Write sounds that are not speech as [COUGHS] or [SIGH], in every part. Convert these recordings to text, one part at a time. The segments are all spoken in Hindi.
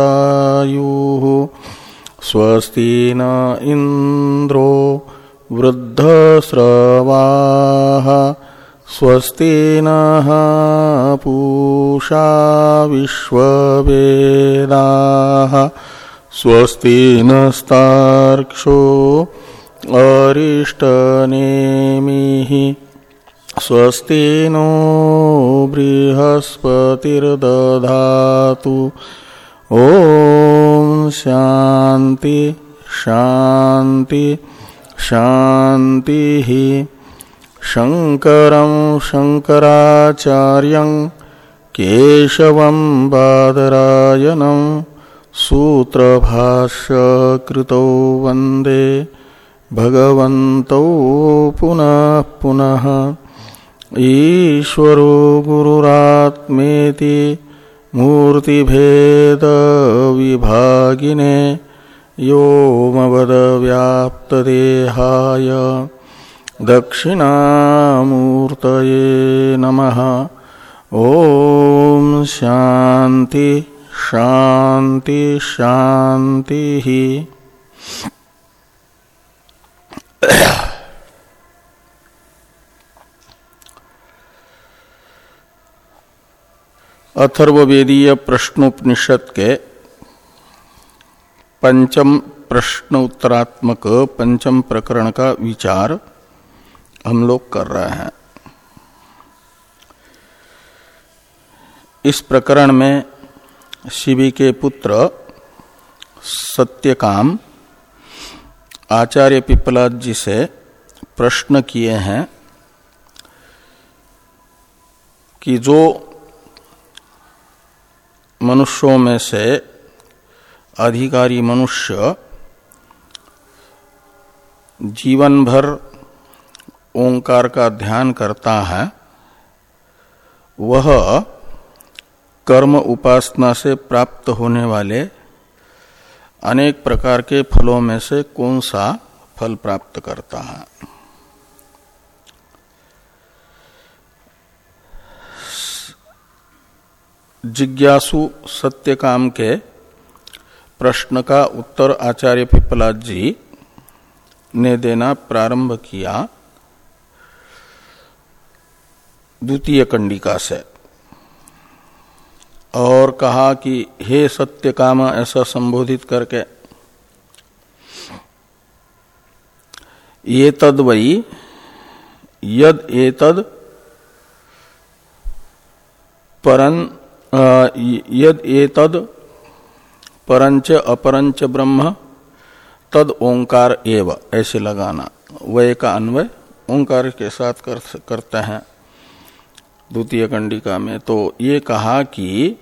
स्थिरैरङ्गैस्तुष्टुवागुंशस्तनूभिर्व्यसेमदेवहितञ्जदायुः स्वस्ति न इन्द्रो वृद्धस्रवाः स्वस्ति नः पूषा स्वस्ति नस्तार्क्षो अरिष्टनेमिः स्वस्ति नो बृहस्पतिर्दधातु। ॐ शान्ति शान्ति शान्तिः। शङ्करं शङ्कराचार्यं केशवं बादरायणं सूत्रभाष्यकृतौ वंदे भगवन्तौ पुनः पुनः। ईश्वरो गुरुरात्मेति मूर्तिभेदविभागिने व्योमवदव्याप्तदेहाय दक्षिणामूर्तये नमः। ॐ शान्ति। शान्ति शान्तिः अथर्वेदीय प्रश्नोपनिषद के पंचम प्रश्न उत्तरात्मक पंचम प्रकरण का विचार हम लोग कर रहे हैं। इस प्रकरण में शिवी के पुत्र सत्यकाम आचार्य पिपलाद जी से प्रश्न किए हैं कि जो मनुष्यों में से अधिकारी मनुष्य जीवन भर ओंकार का ध्यान करता है, वह कर्म उपासना से प्राप्त होने वाले अनेक प्रकार के फलों में से कौन सा फल प्राप्त करता है? जिज्ञासु सत्यकाम के प्रश्न का उत्तर आचार्य पिपला जी ने देना प्रारंभ किया द्वितीय कंडिका से। और कहा कि हे सत्य काम ऐसा संबोधित करके ये तद वही यद एतद परन यद एतद परंच अपरंच ब्रह्म तद ओंकार एव ऐसे लगाना वय का अन्वय ओंकार के साथ कर, करते हैं। द्वितीय कंडिका में तो ये कहा कि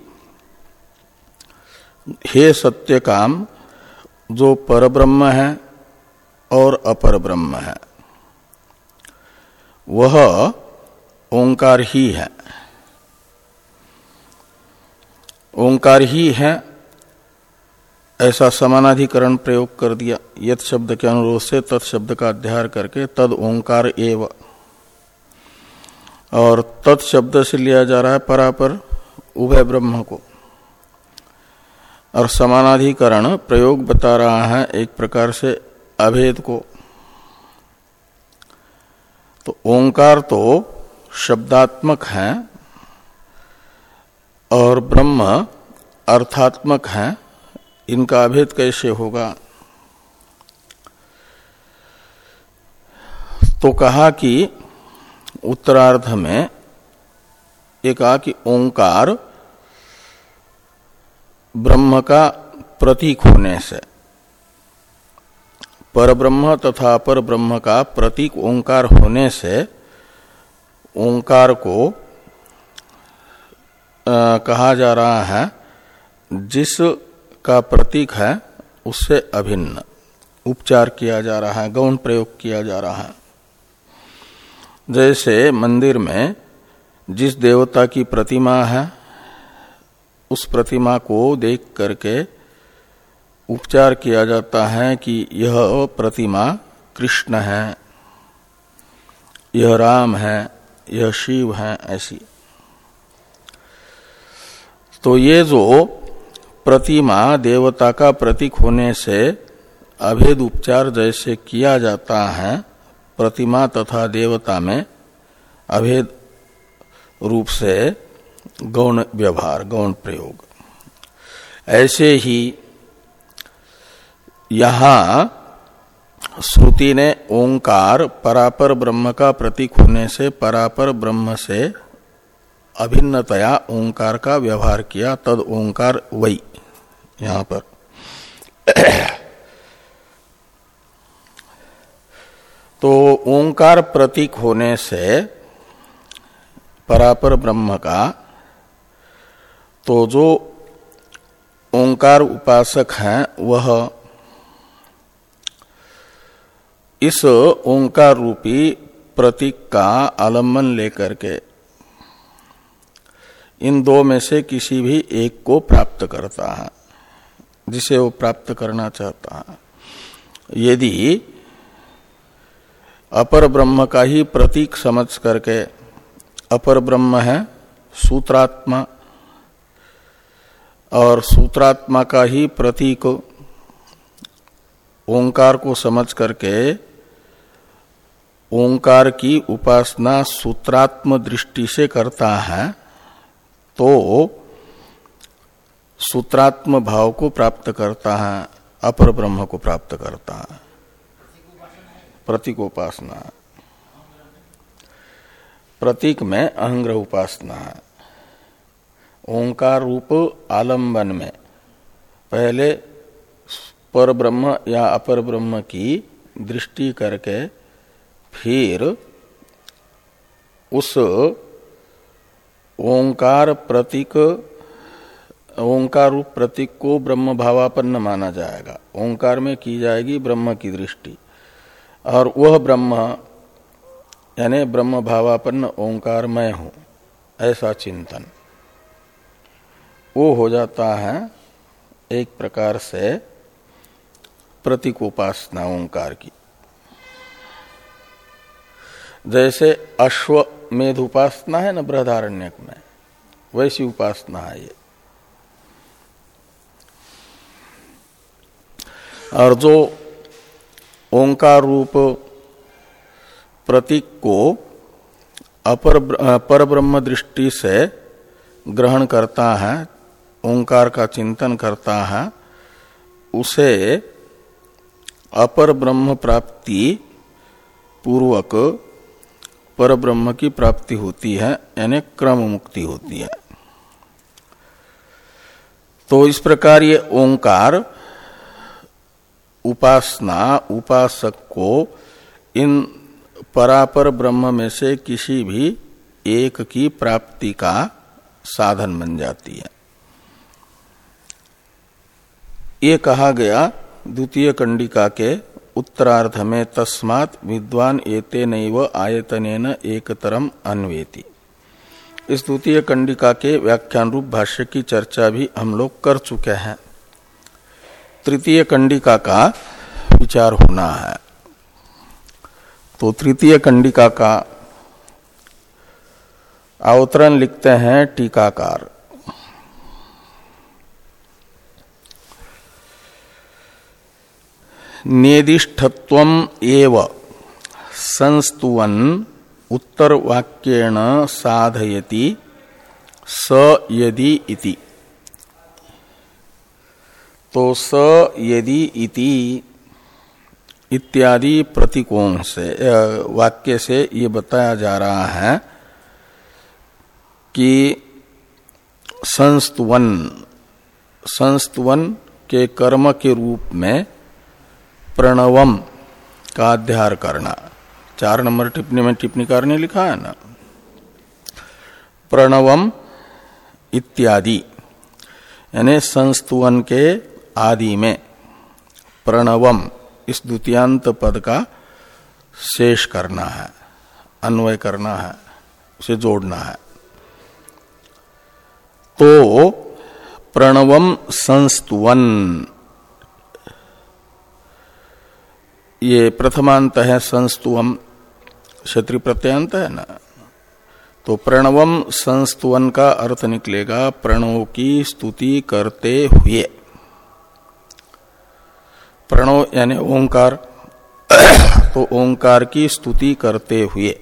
हे सत्य काम जो परब्रह्म है और अपर ब्रह्म है, वह ओंकार ही है। ओंकार ही है, ऐसा समानाधिकरण प्रयोग कर दिया यथ शब्द के अनुरोध से तत्शब्द का अध्याय करके तद ओंकार एव और तत्शब्द से लिया जा रहा है परापर उभय ब्रह्म को। और समानाधिकरण प्रयोग बता रहा है एक प्रकार से अभेद को। तो ओंकार तो शब्दात्मक है और ब्रह्म अर्थात्मक है, इनका अभेद कैसे होगा? तो कहा कि उत्तरार्ध में एक कहा कि ओंकार ब्रह्म का प्रतीक होने से। पर ब्रह्म तथा पर ब्रह्म का प्रतीक ओंकार होने से ओंकार को आ, कहा जा रहा है जिस का प्रतीक है उससे अभिन्न। उपचार किया जा रहा है गौण प्रयोग किया जा रहा है। जैसे मंदिर में जिस देवता की प्रतिमा है, उस प्रतिमा को देख करके उपचार किया जाता है कि यह प्रतिमा कृष्ण है, यह राम है, यह शिव है, ऐसी। तो ये जो प्रतिमा देवता का प्रतीक होने से अभेद उपचार जैसे किया जाता है प्रतिमा तथा देवता में अभेद रूप से गौण व्यवहार, गौण प्रयोग। ऐसे ही यहाँ श्रुति ने ओंकार परापर ब्रह्म का प्रतीक होने से परापर ब्रह्म से अभिन्नतया ओंकार का व्यवहार किया, तद ओंकार वही यहाँ पर तो ओंकार प्रतीक होने से परापर ब्रह्म का तो जो ओंकार उपासक हैं, वह इस ओंकार रूपी प्रतीक का आलंबन लेकर के इन दो में से किसी भी एक को प्राप्त करता है, जिसे वो प्राप्त करना चाहता है। यदि अपर ब्रह्म का ही प्रतीक समझ करके अपर ब्रह्म है सूत्रात्मा, और सूत्रात्मा का ही प्रतीक ओंकार को समझ करके ओंकार की उपासना सूत्रात्म दृष्टि से करता है तो सूत्रात्म भाव को प्राप्त करता है, अपर ब्रह्म को प्राप्त करता है। प्रतीक उपासना प्रतीक में अहंग्रह उपासना है ओंकार रूप आलंबन में। पहले पर ब्रह्म या अपर ब्रह्म की दृष्टि करके फिर उस ओंकार प्रतीक ओंकार रूप प्रतीक को ब्रह्म भावापन्न माना जाएगा। ओंकार में की जाएगी ब्रह्म की दृष्टि। और वह ब्रह्म, यानी ब्रह्म भावापन्न ओंकार मैं हूँ, ऐसा चिंतन। वो हो जाता है एक प्रकार से प्रतीकोपासना ओंकार की। जैसे अश्व मेध उपासना है न बृहदारण्यक में, वैसी उपासना है ये। और जो ओंकार रूप प्रतीक को अपर पर ब्रह्म दृष्टि से ग्रहण करता है, ओंकार का चिंतन करता है, उसे अपर ब्रह्म प्राप्ति पूर्वक पर ब्रह्म की प्राप्ति होती है, यानी क्रम मुक्ति होती है। तो इस प्रकार ये ओंकार उपासना, उपासक को इन परापर ब्रह्म में से किसी भी एक की प्राप्ति का साधन बन जाती है। ये कहा गया द्वितीय कंडिका के उत्तरार्ध में तस्मात विद्वान एते नैव आयतन एक तरम अन्वेति। इस द्वितीय कंडिका के व्याख्यान रूप भाष्य की चर्चा भी हम लोग कर चुके हैं। तृतीय कंडिका का विचार होना है। तो तृतीय कंडिका का अवतरण लिखते हैं टीकाकार। नेदिष्ठत्व एव संस्तुवन उत्तर वाक्येण साधयति स यदि इति। तो स यदि इति इत्यादि प्रतीकों से वाक्य से ये बताया जा रहा है कि संस्तुवन संस्तुवन के कर्म के रूप में प्रणवम का अध्यार करना। चार नंबर टिप्पणी में टिप्पणीकार ने लिखा है ना? प्रणवम इत्यादि, यानी संस्तुवन के आदि में प्रणवम इस द्वितीयांत पद का शेष करना है, अन्वय करना है, उसे जोड़ना है। तो प्रणवम संस्तुवन। ये प्रथमांत है संस्तुवम क्षत्रि प्रत्यंत है ना? तो प्रणवम संस्तुवन का अर्थ निकलेगा, प्रणव की स्तुति करते हुए। प्रणव यानी ओंकार तो ओंकार की स्तुति करते हुए।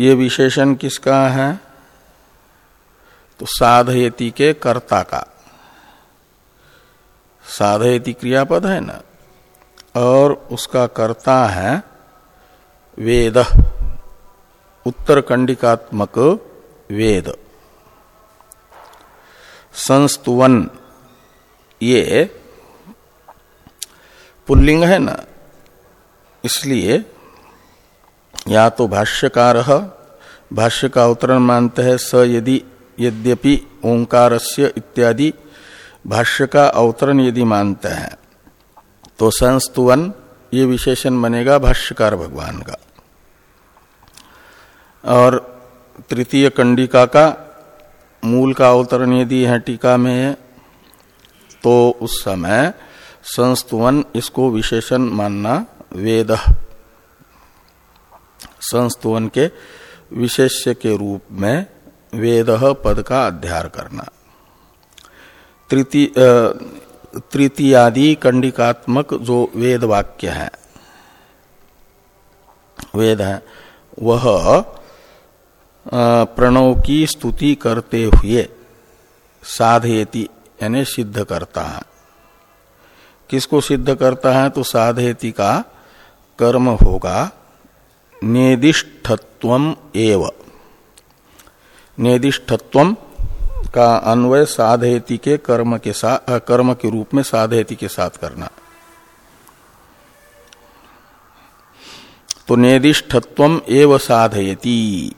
ये विशेषण किसका है? तो साधयति के कर्ता का। साधयति क्रियापद है ना? और उसका कर्ता है वेद। उत्तर कंडिकात्मक वेद। संस्तुवन, ये पुल्लिंग है ना, इसलिए या तो भाष्यकार, भाष्य का अवतरण मानते हैं, स यदि, यद्यपि ओंकार इत्यादि भाष्य का अवतरण यदि मानते हैं तो संस्तुवन ये विशेषण बनेगा भाष्यकार भगवान का। और तृतीय कंडिका का मूल का अवतरण यदि है टीका में तो उस समय संस्तुवन, इसको विशेषण मानना वेद। संस्तुवन के विशेष्य के रूप में वेद पद का अध्यार करना। तृतीयादि कंडिकात्मक जो वेद वाक्य है, वेद है, वह प्रणव की स्तुति करते हुए साधयति, यानी सिद्ध करता है। किसको सिद्ध करता है तो साधयति का कर्म होगा। नेदिष्ठत्व एव। नेदिष्ठत्व का अन्वय साधयति के कर्म के साथ कर्म के रूप में साधयति के साथ करना। तो नेदिष्ठत्व एव साधयति।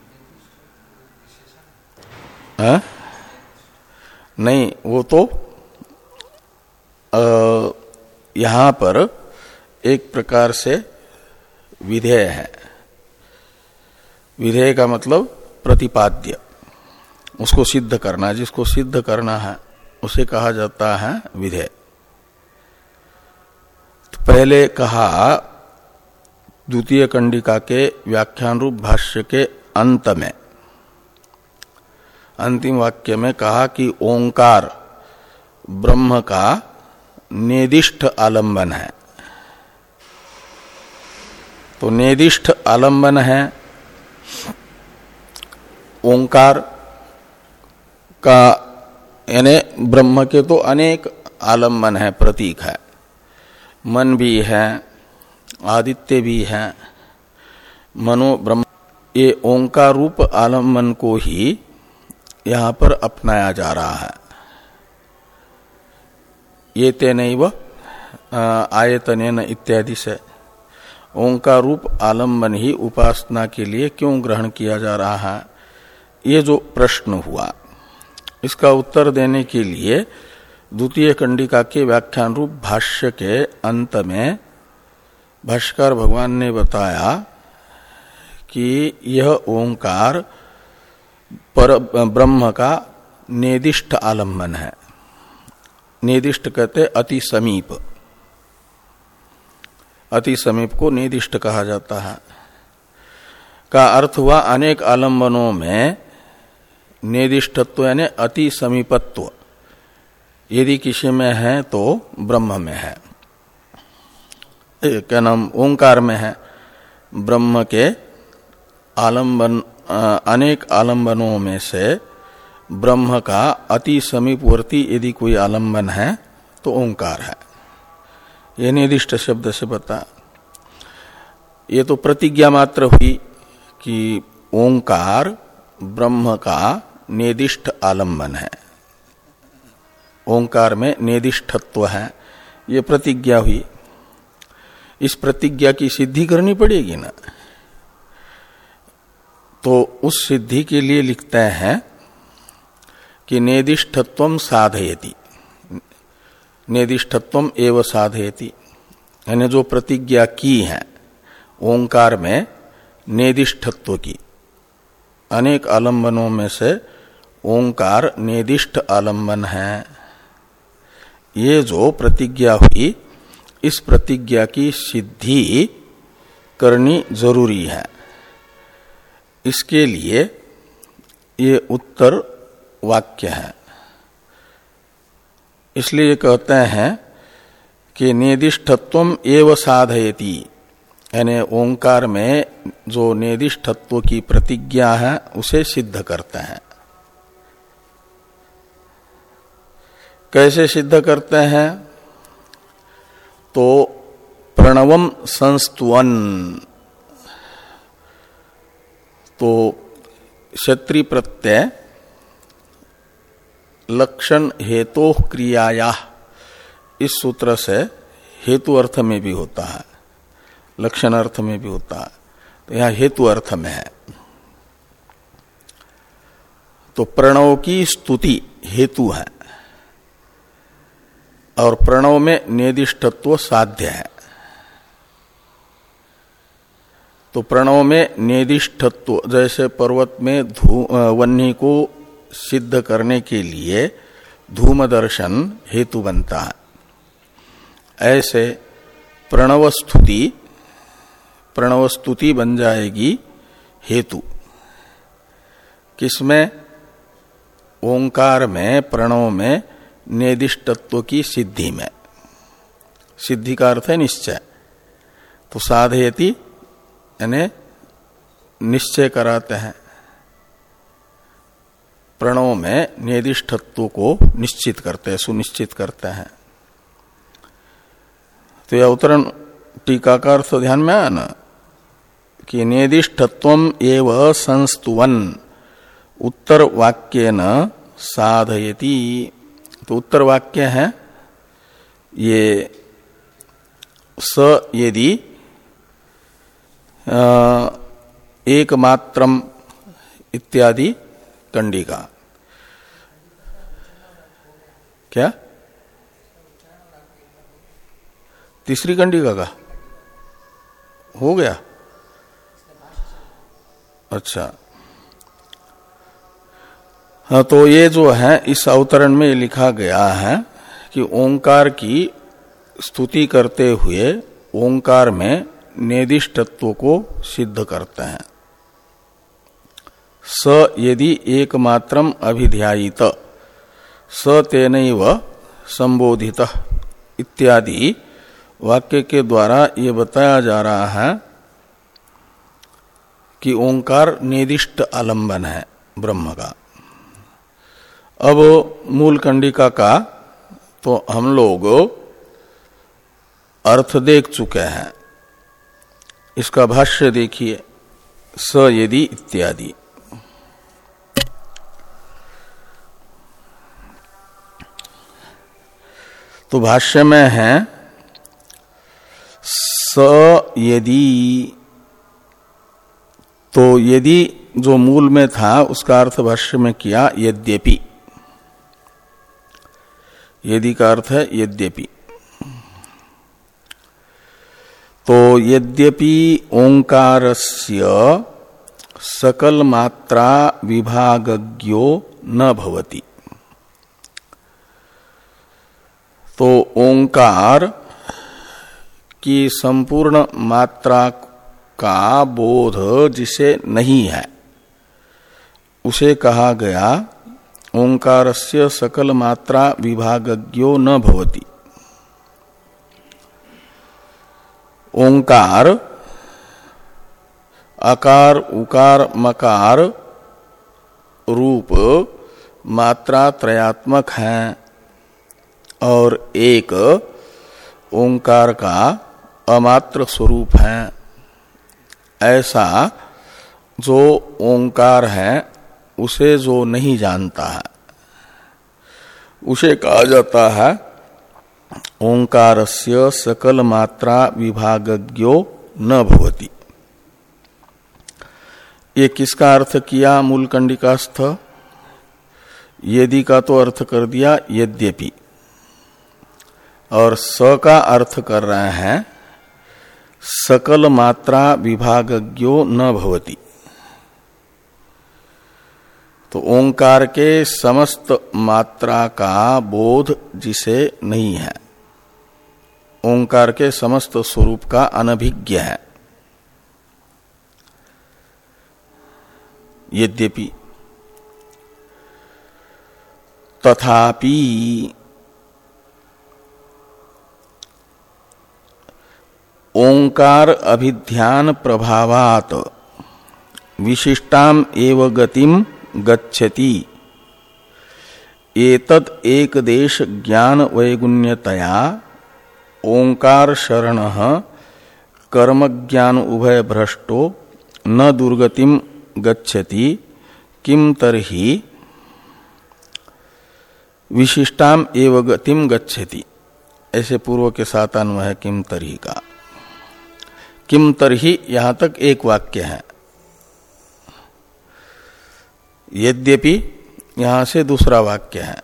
नहीं, वो तो यहाँ पर एक प्रकार से विधेय है। विधेय का मतलब प्रतिपाद्य। उसको सिद्ध करना, जिसको सिद्ध करना है, उसे कहा जाता है विधेय। तो पहले कहा, द्वितीय कंडिका के व्याख्यान रूप भाष्य के अंत में, अंतिम वाक्य में कहा कि ओंकार ब्रह्म का निर्दिष्ट आलंबन है। तो निर्दिष्ट आलंबन है, ओंकार का, यानी ब्रह्म के तो अनेक आलंबन है, प्रतीक है। मन भी है, आदित्य भी है, मनो ब्रह्म। ये ओंकार रूप आलंबन को ही यहाँ पर अपनाया जा रहा है। ये तेन आयतन इत्यादि से। ओंकार रूप आलंबन ही उपासना के लिए क्यों ग्रहण किया जा रहा है? ये जो प्रश्न हुआ, इसका उत्तर देने के लिए द्वितीय कंडिका के व्याख्यान रूप भाष्य के अंत में भाष्कर भगवान ने बताया कि यह ओंकार पर ब्रह्म का निर्दिष्ट आलंबन है। निर्दिष्ट कहते अति समीप। अति समीप को निर्दिष्ट कहा जाता है। का अर्थ हुआ अनेक आलंबनों में निर्दिष्टत्व यानी अति समीपत्व। यदि किसी में है तो ब्रह्म में है। क्या नाम? ओंकार में है। ब्रह्म के आलंबन अनेक आलंबनों में से ब्रह्म का अति समीपवर्ती यदि कोई आलंबन है तो ओंकार है। ये निर्दिष्ट शब्द से बता ये तो प्रतिज्ञा मात्र हुई कि ओंकार ब्रह्म का निर्दिष्ट आलंबन है। ओंकार में निर्दिष्टत्व है। ये प्रतिज्ञा हुई। इस प्रतिज्ञा की सिद्धि करनी पड़ेगी ना? तो उस सिद्धि के लिए लिखते हैं कि नेदिष्ठत्व साधयति। नेदिष्ठत्व एवं साधयति। यानी जो प्रतिज्ञा की है, ओंकार में नेदिष्ठत्व की। अनेक आलंबनों में से ओंकार नेदिष्ठ आलंबन है। ये जो प्रतिज्ञा हुई, इस प्रतिज्ञा की सिद्धि करनी ज़रूरी है। इसके लिए ये उत्तर वाक्य है। इसलिए कहते हैं कि निर्दिष्टत्व एव साधयती। यानी ओंकार में जो निर्दिष्टत्व की प्रतिज्ञा है, उसे सिद्ध करते हैं। कैसे सिद्ध करते हैं? तो प्रणवम संस्तुवन। तो क्षत्रि प्रत्यय लक्षण हेतु क्रियाया। इस सूत्र से हेतु अर्थ में भी होता है, लक्षण अर्थ में भी होता है। तो यहाँ हेतु अर्थ में है। तो प्रणव की स्तुति हेतु है, और प्रणव में निर्दिष्टत्व साध्य है। तो प्रणव में निर्दिष्टत्व, जैसे पर्वत में धू वन्नी को सिद्ध करने के लिए धूम दर्शन हेतु बनता है। ऐसे प्रणवस्तुति प्रणवस्तुति बन जाएगी हेतु। किसमें? ओंकार में, प्रणव में, निर्दिष्टत्व की सिद्धि में। सिद्धि का अर्थ है निश्चय। तो साधयति, यानी निश्चय कराते हैं। प्रणव में निर्दिष्टत्व को निश्चित करते हैं, सुनिश्चित करते हैं। तो यह उत्तरण टीका का अर्थ ध्यान में आया ना कि निर्दिष्टत्व एवं संस्तुवन, उत्तर वाक्य न साधयती। तो उत्तर वाक्य है, ये स यदि एक मात्रम इत्यादि कंडिका क्या? तीसरी कंडिका का हो गया? अच्छा। हाँ तो ये जो है, इस अवतरण में लिखा गया है कि ओंकार की स्तुति करते हुए ओंकार में निर्दिष्टत्व को सिद्ध करते हैं। स यदि एकमात्रम अभिध्यायित। स संबोधित इत्यादि वाक्य के द्वारा ये बताया जा रहा है कि ओंकार निर्दिष्ट आलंबन है ब्रह्म का। अब मूल कंडिका का तो हम लोग अर्थ देख चुके हैं। इसका भाष्य देखिए, स यदि इत्यादि। तो भाष्य में है, स यदि तो यदि जो मूल में था, उसका अर्थ भाष्य में किया, यद्यपि। यदि का अर्थ है, यद्यपि। तो यद्यपि ओंकारस्य सकल मात्रा विभागज्ञो न भवति। तो ओंकार की संपूर्ण मात्रा का बोध जिसे नहीं है। उसे कहा गया ओंकार से सकल मात्रा विभागज्ञो न भवति। ओंकार आकार उकार, मकार रूप मात्रा त्रयात्मक है। और एक ओंकार का अमात्र स्वरूप है। ऐसा जो ओंकार है, उसे जो नहीं जानता है, उसे कहा जाता है ओंकार से सकल मात्रा विभागज्ञो न भवती। ये किसका अर्थ किया मूल कंडिकास्थ यदि का तो अर्थ कर दिया, यद्यपि। और स का अर्थ कर रहे हैं, सकल मात्रा विभागज्ञो न भवती। तो ओंकार के समस्त मात्रा का बोध जिसे नहीं है, ओंकार के समस्त स्वरूप का अनभिज्ञ है। यद्यपि तथापि ओंकार अभिध्यान प्रभावात। विशिष्टाम एव गतिम गच्छति। एतद एक देश ज्ञान वैगुण्यतया। ओंकार शरण, कर्म ज्ञान उभय भ्रष्टो, न दुर्गतिम गच्छति। किम तरही? विशिष्टाम एव गतिम गच्छति। ऐसे पूर्व के साथ अन्वय है किम तरही का? किम तरही, यहाँ तक एक वाक्य है। यद्यपि यहाँ से दूसरा वाक्य है।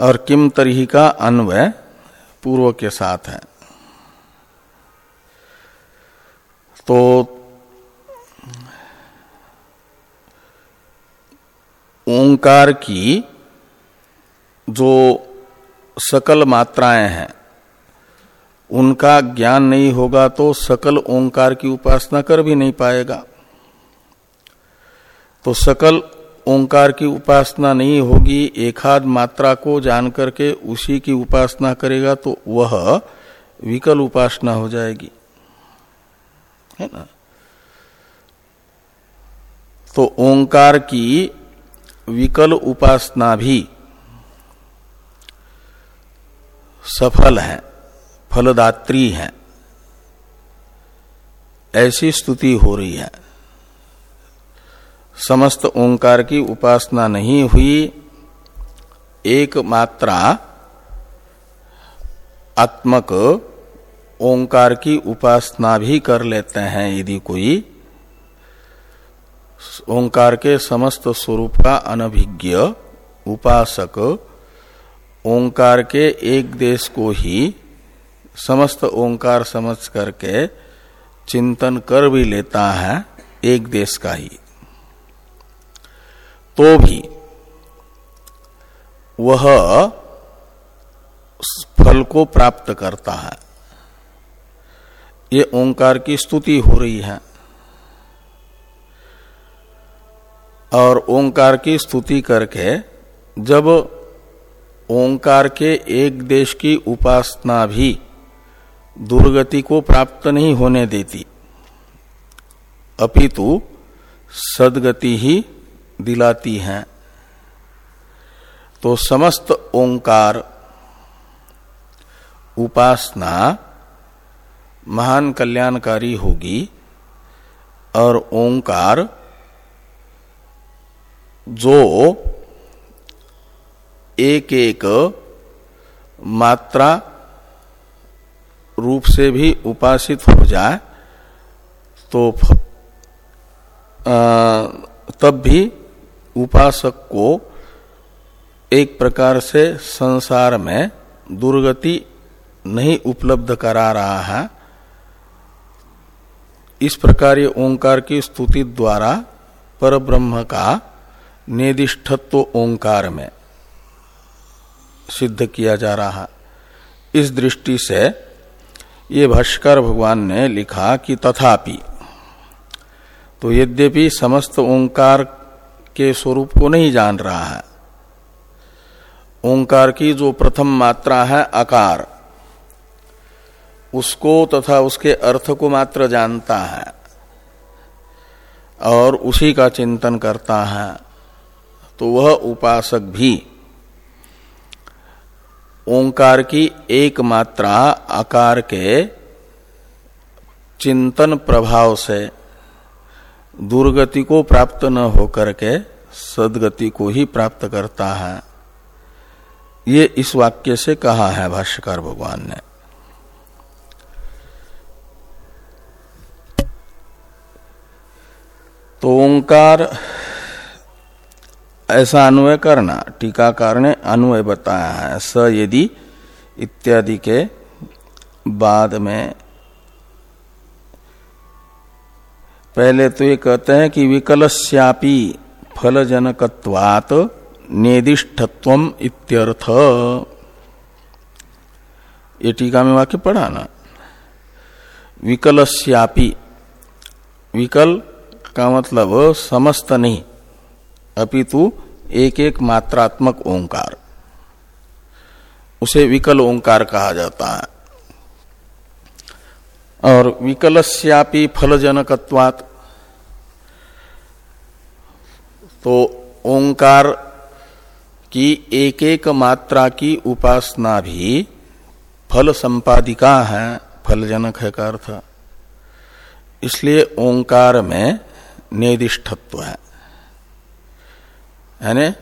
और किम तरही का अन्वय पूर्व के साथ है। तो ओंकार की जो सकल मात्राएँ हैं उनका ज्ञान नहीं होगा तो सकल ओंकार की उपासना कर भी नहीं पाएगा। तो सकल ओंकार की उपासना नहीं होगी एकाध मात्रा को जान करके उसी की उपासना करेगा तो वह विकल उपासना हो जाएगी। है ना? तो ओंकार की विकल उपासना भी सफल है। फलदात्री है। ऐसी स्तुति हो रही है। समस्त ओंकार की उपासना नहीं हुई एक मात्रा आत्मक ओंकार की उपासना भी कर लेते हैं यदि कोई। ओंकार के समस्त स्वरूप का अनभिज्ञ उपासक ओंकार के एक देश को ही समस्त ओंकार समझ करके चिंतन कर भी लेता है, एक देश का ही। तो भी वह फल को प्राप्त करता है। ये ओंकार की स्तुति हो रही है। और ओंकार की स्तुति करके जब ओंकार के एक देश की उपासना भी दुर्गति को प्राप्त नहीं होने देती। अपितु सदगति ही दिलाती हैं। तो समस्त ओंकार, उपासना महान कल्याणकारी होगी और ओंकार जो एक एक मात्रा रूप से भी उपासित हो जाए तो तब भी उपासक को एक प्रकार से संसार में दुर्गति नहीं उपलब्ध करा रहा है। इस प्रकार ये ओंकार की स्तुति द्वारा पर ब्रह्म का निर्दिष्टत्व ओंकार में सिद्ध किया जा रहा इस दृष्टि से ये भाष्कर भगवान ने लिखा कि तथापि तो यद्यपि समस्त ओंकार के स्वरूप को नहीं जान रहा है, ओंकार की जो प्रथम मात्रा है आकार उसको तथा उसके अर्थ को मात्र जानता है और उसी का चिंतन करता है तो वह उपासक भी ओंकार की एक मात्रा आकार के चिंतन प्रभाव से दुर्गति को प्राप्त न होकर के सदगति को ही प्राप्त करता है। ये इस वाक्य से कहा है भाष्यकार भगवान ने। तो ओंकार ऐसा अन्वय करना टीकाकार ने अन्वय बताया है। स यदि इत्यादि के बाद में पहले तो ये कहते हैं कि विकलश्यापी फलजनकत्वात नेदिष्ठत्व इत्यर्थ। ये टीका में वाक्य पढ़ा ना विकलश्यापी विकल का मतलब समस्त नहीं। अपितु एक एक मात्रात्मक ओंकार। उसे विकल ओंकार कहा जाता है। और विकलस्यापी फलजनकत्वात। तो ओंकार की एक एक मात्रा की उपासना भी फल संपादिका है, फलजनक है का अर्थ। इसलिए ओंकार में निर्दिष्टत्व है। यानी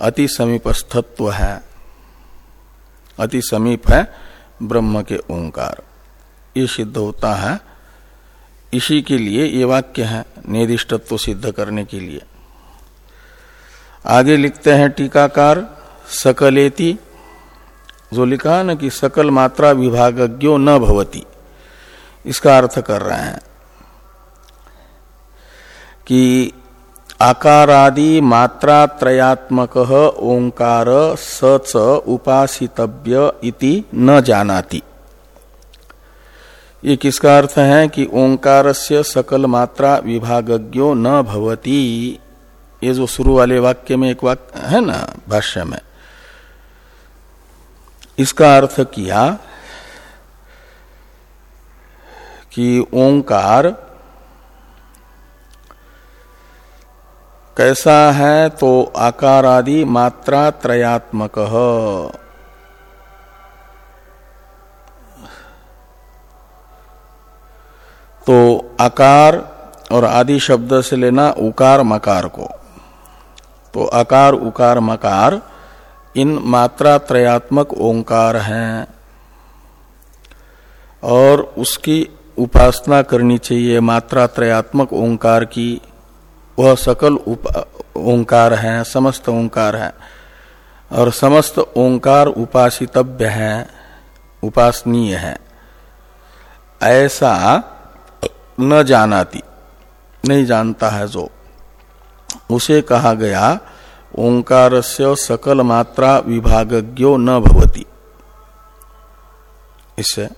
अति समीपस्थत्व है। अति समीप है ब्रह्म के ओंकार। ये सिद्ध होता है। इसी के लिए ये वाक्य है, निर्दिष्टत्व सिद्ध करने के लिए। आगे लिखते हैं, टीकाकार सकलेति, जो लिखा ना कि सकल मात्रा विभागज्ञो न भवती। इसका अर्थ कर रहे हैं कि आकारादि मात्रा त्रयात्मक ओंकार सच उपासितव्य इति न जानाति। ये किसका अर्थ है कि ओंकार से सकल मात्रा विभागज्ञो न भवती? ये जो शुरू वाले वाक्य में एक वाक्य है ना, भाष्य में। इसका अर्थ किया कि ओंकार कैसा है तो आकार आदि मात्रा त्रयात्मक तो आकार और आदि शब्द से लेना उकार मकार को। तो आकार, उकार, मकार, इन मात्रा त्रयात्मक ओंकार हैं। और उसकी उपासना करनी चाहिए मात्रा त्रयात्मक ओंकार की। वह सकल ओंकार है, समस्त ओंकार है। और समस्त ओंकार उपासितव्य है, उपासनीय है। ऐसा न जानाती, नहीं जानता है जो। उसे कहा गया ओंकार से सकल मात्रा विभागज्ञो न भवती। इससे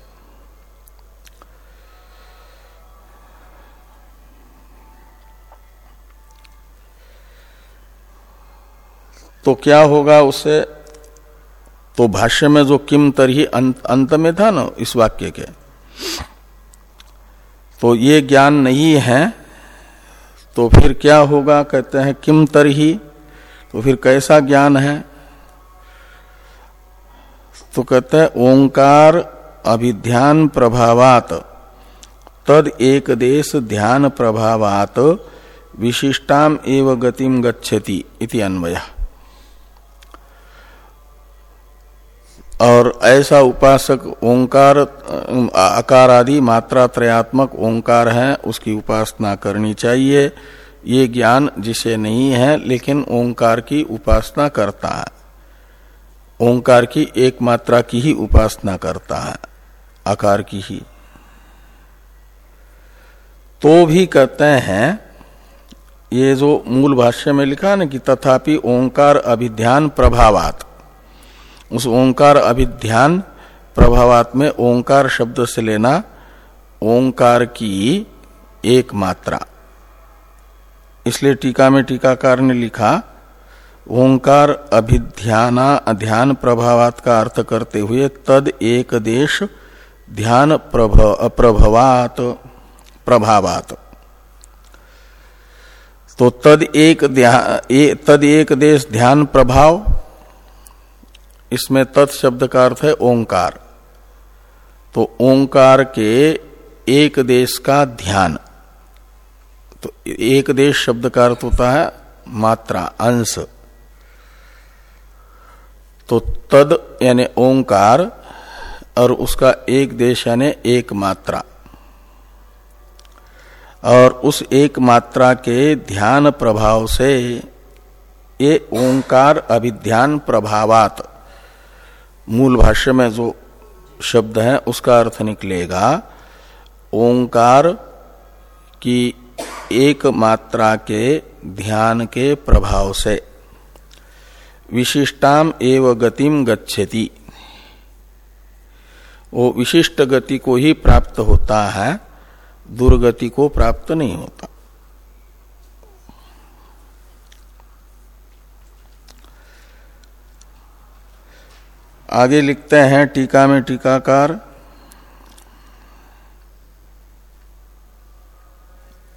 तो क्या होगा उसे? तो भाष्य में जो किम तरही अंत में था ना, इस वाक्य के। तो ये ज्ञान नहीं है तो फिर क्या होगा? कहते हैं किम तरही तो फिर कैसा ज्ञान है? तो कहते हैं ओंकार अभिध्यान प्रभावात, तद एक देश ध्यान प्रभावात, विशिष्टाम एव गतिम गच्छति इति अन्वय। और ऐसा उपासक ओंकार, आकार आदि मात्रा त्रयात्मक ओंकार है, उसकी उपासना करनी चाहिए। ये ज्ञान जिसे नहीं है, लेकिन ओंकार की उपासना करता है। ओंकार की एक मात्रा की ही उपासना करता है, आकार की ही। तो भी कहते हैं, ये जो मूल भाष्य में लिखा ना कि तथापि ओंकार अभिध्यान प्रभावात। उस ओंकार अभिध्यान प्रभावात में ओंकार शब्द से लेना ओंकार की एक मात्रा इसलिए टीका में टीकाकार ने लिखा ओंकार अभिध्याना ध्यान प्रभावात का अर्थ करते हुए तद एक देश ध्यान प्रभवात प्रभावात। तो तद एक ए, तद एक देश ध्यान प्रभाव इसमें तत् शब्द का अर्थ है ओंकार। तो ओंकार के एक देश का ध्यान। तो एक देश शब्द का अर्थ होता है मात्रा, अंश। तो तद यानी ओंकार और उसका एक देश यानी एक मात्रा और उस एक मात्रा के ध्यान प्रभाव से ये ओंकार अभिध्यान प्रभावात। मूल भाष्य में जो शब्द है, उसका अर्थ निकलेगा, ओंकार की एक मात्रा के ध्यान के प्रभाव से। विशिष्टाम एव गतिम गच्छति। वो विशिष्ट गति को ही प्राप्त होता है, दुर्गति को प्राप्त नहीं होता। आगे लिखते हैं, टीका में टीकाकार।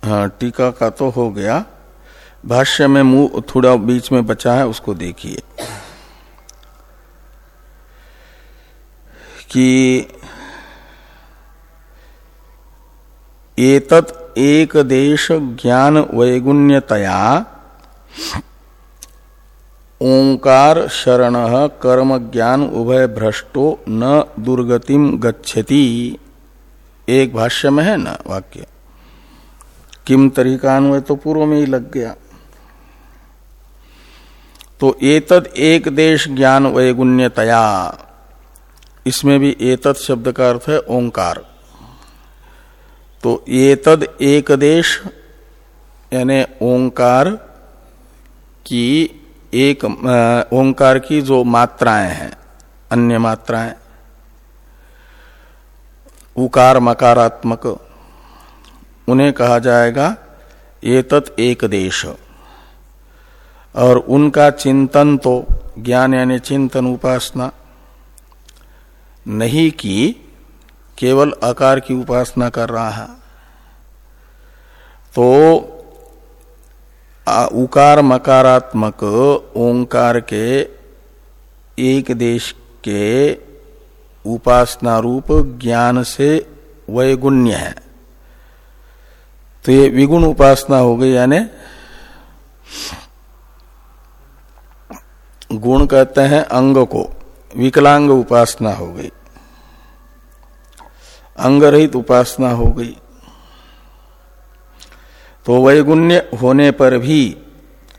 हाँ टीका का तो हो गया। भाष्य में मुँह थोड़ा बीच में बचा है, उसको देखिए। कि एतत् एक देश ज्ञान वैगुण्यतया ओंकार शरण कर्म ज्ञान उभय भ्रष्टो न दुर्गतिम गच्छति। एक भाष्य में है ना वाक्य? किम तरीकान्वय तो पूर्व में ही लग गया। तो एतद एक देश ज्ञान वैगुण्यतया। इसमें भी एतद शब्द का अर्थ है ओंकार। तो एतद एक देश, यानी ओंकार की एक ओंकार की जो मात्राएँ हैं, अन्य मात्राएँ, उकार, मकारात्मक, उन्हें कहा जाएगा एतत एक देश। और उनका चिंतन तो ज्ञान यानी चिंतन उपासना नहीं की केवल आकार की उपासना कर रहा है। तो उकार मकारात्मक ओंकार के एक देश के उपासना रूप ज्ञान से वैगुण्य है। तो ये विगुण उपासना हो गई, यानी गुण कहते हैं अंग को, विकलांग उपासना हो गई। अंग रहित उपासना हो गई। तो वैगुण्य होने पर भी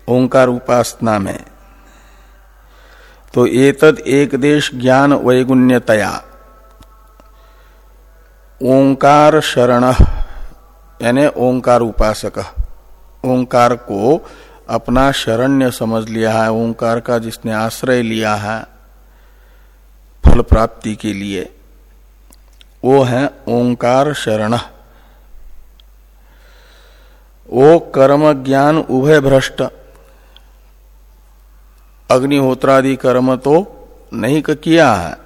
ओंकार उपासना में। तो एतद एक देश ज्ञान वैगुण्यतया। ओंकार शरण, यानी ओंकार उपासक। ओंकार को अपना शरण्य समझ लिया है, ओंकार का जिसने आश्रय लिया है, फल प्राप्ति के लिए, वो है ओंकार शरण। वो कर्म ज्ञान उभय भ्रष्ट। अग्निहोत्रादि कर्म तो नहीं किया है।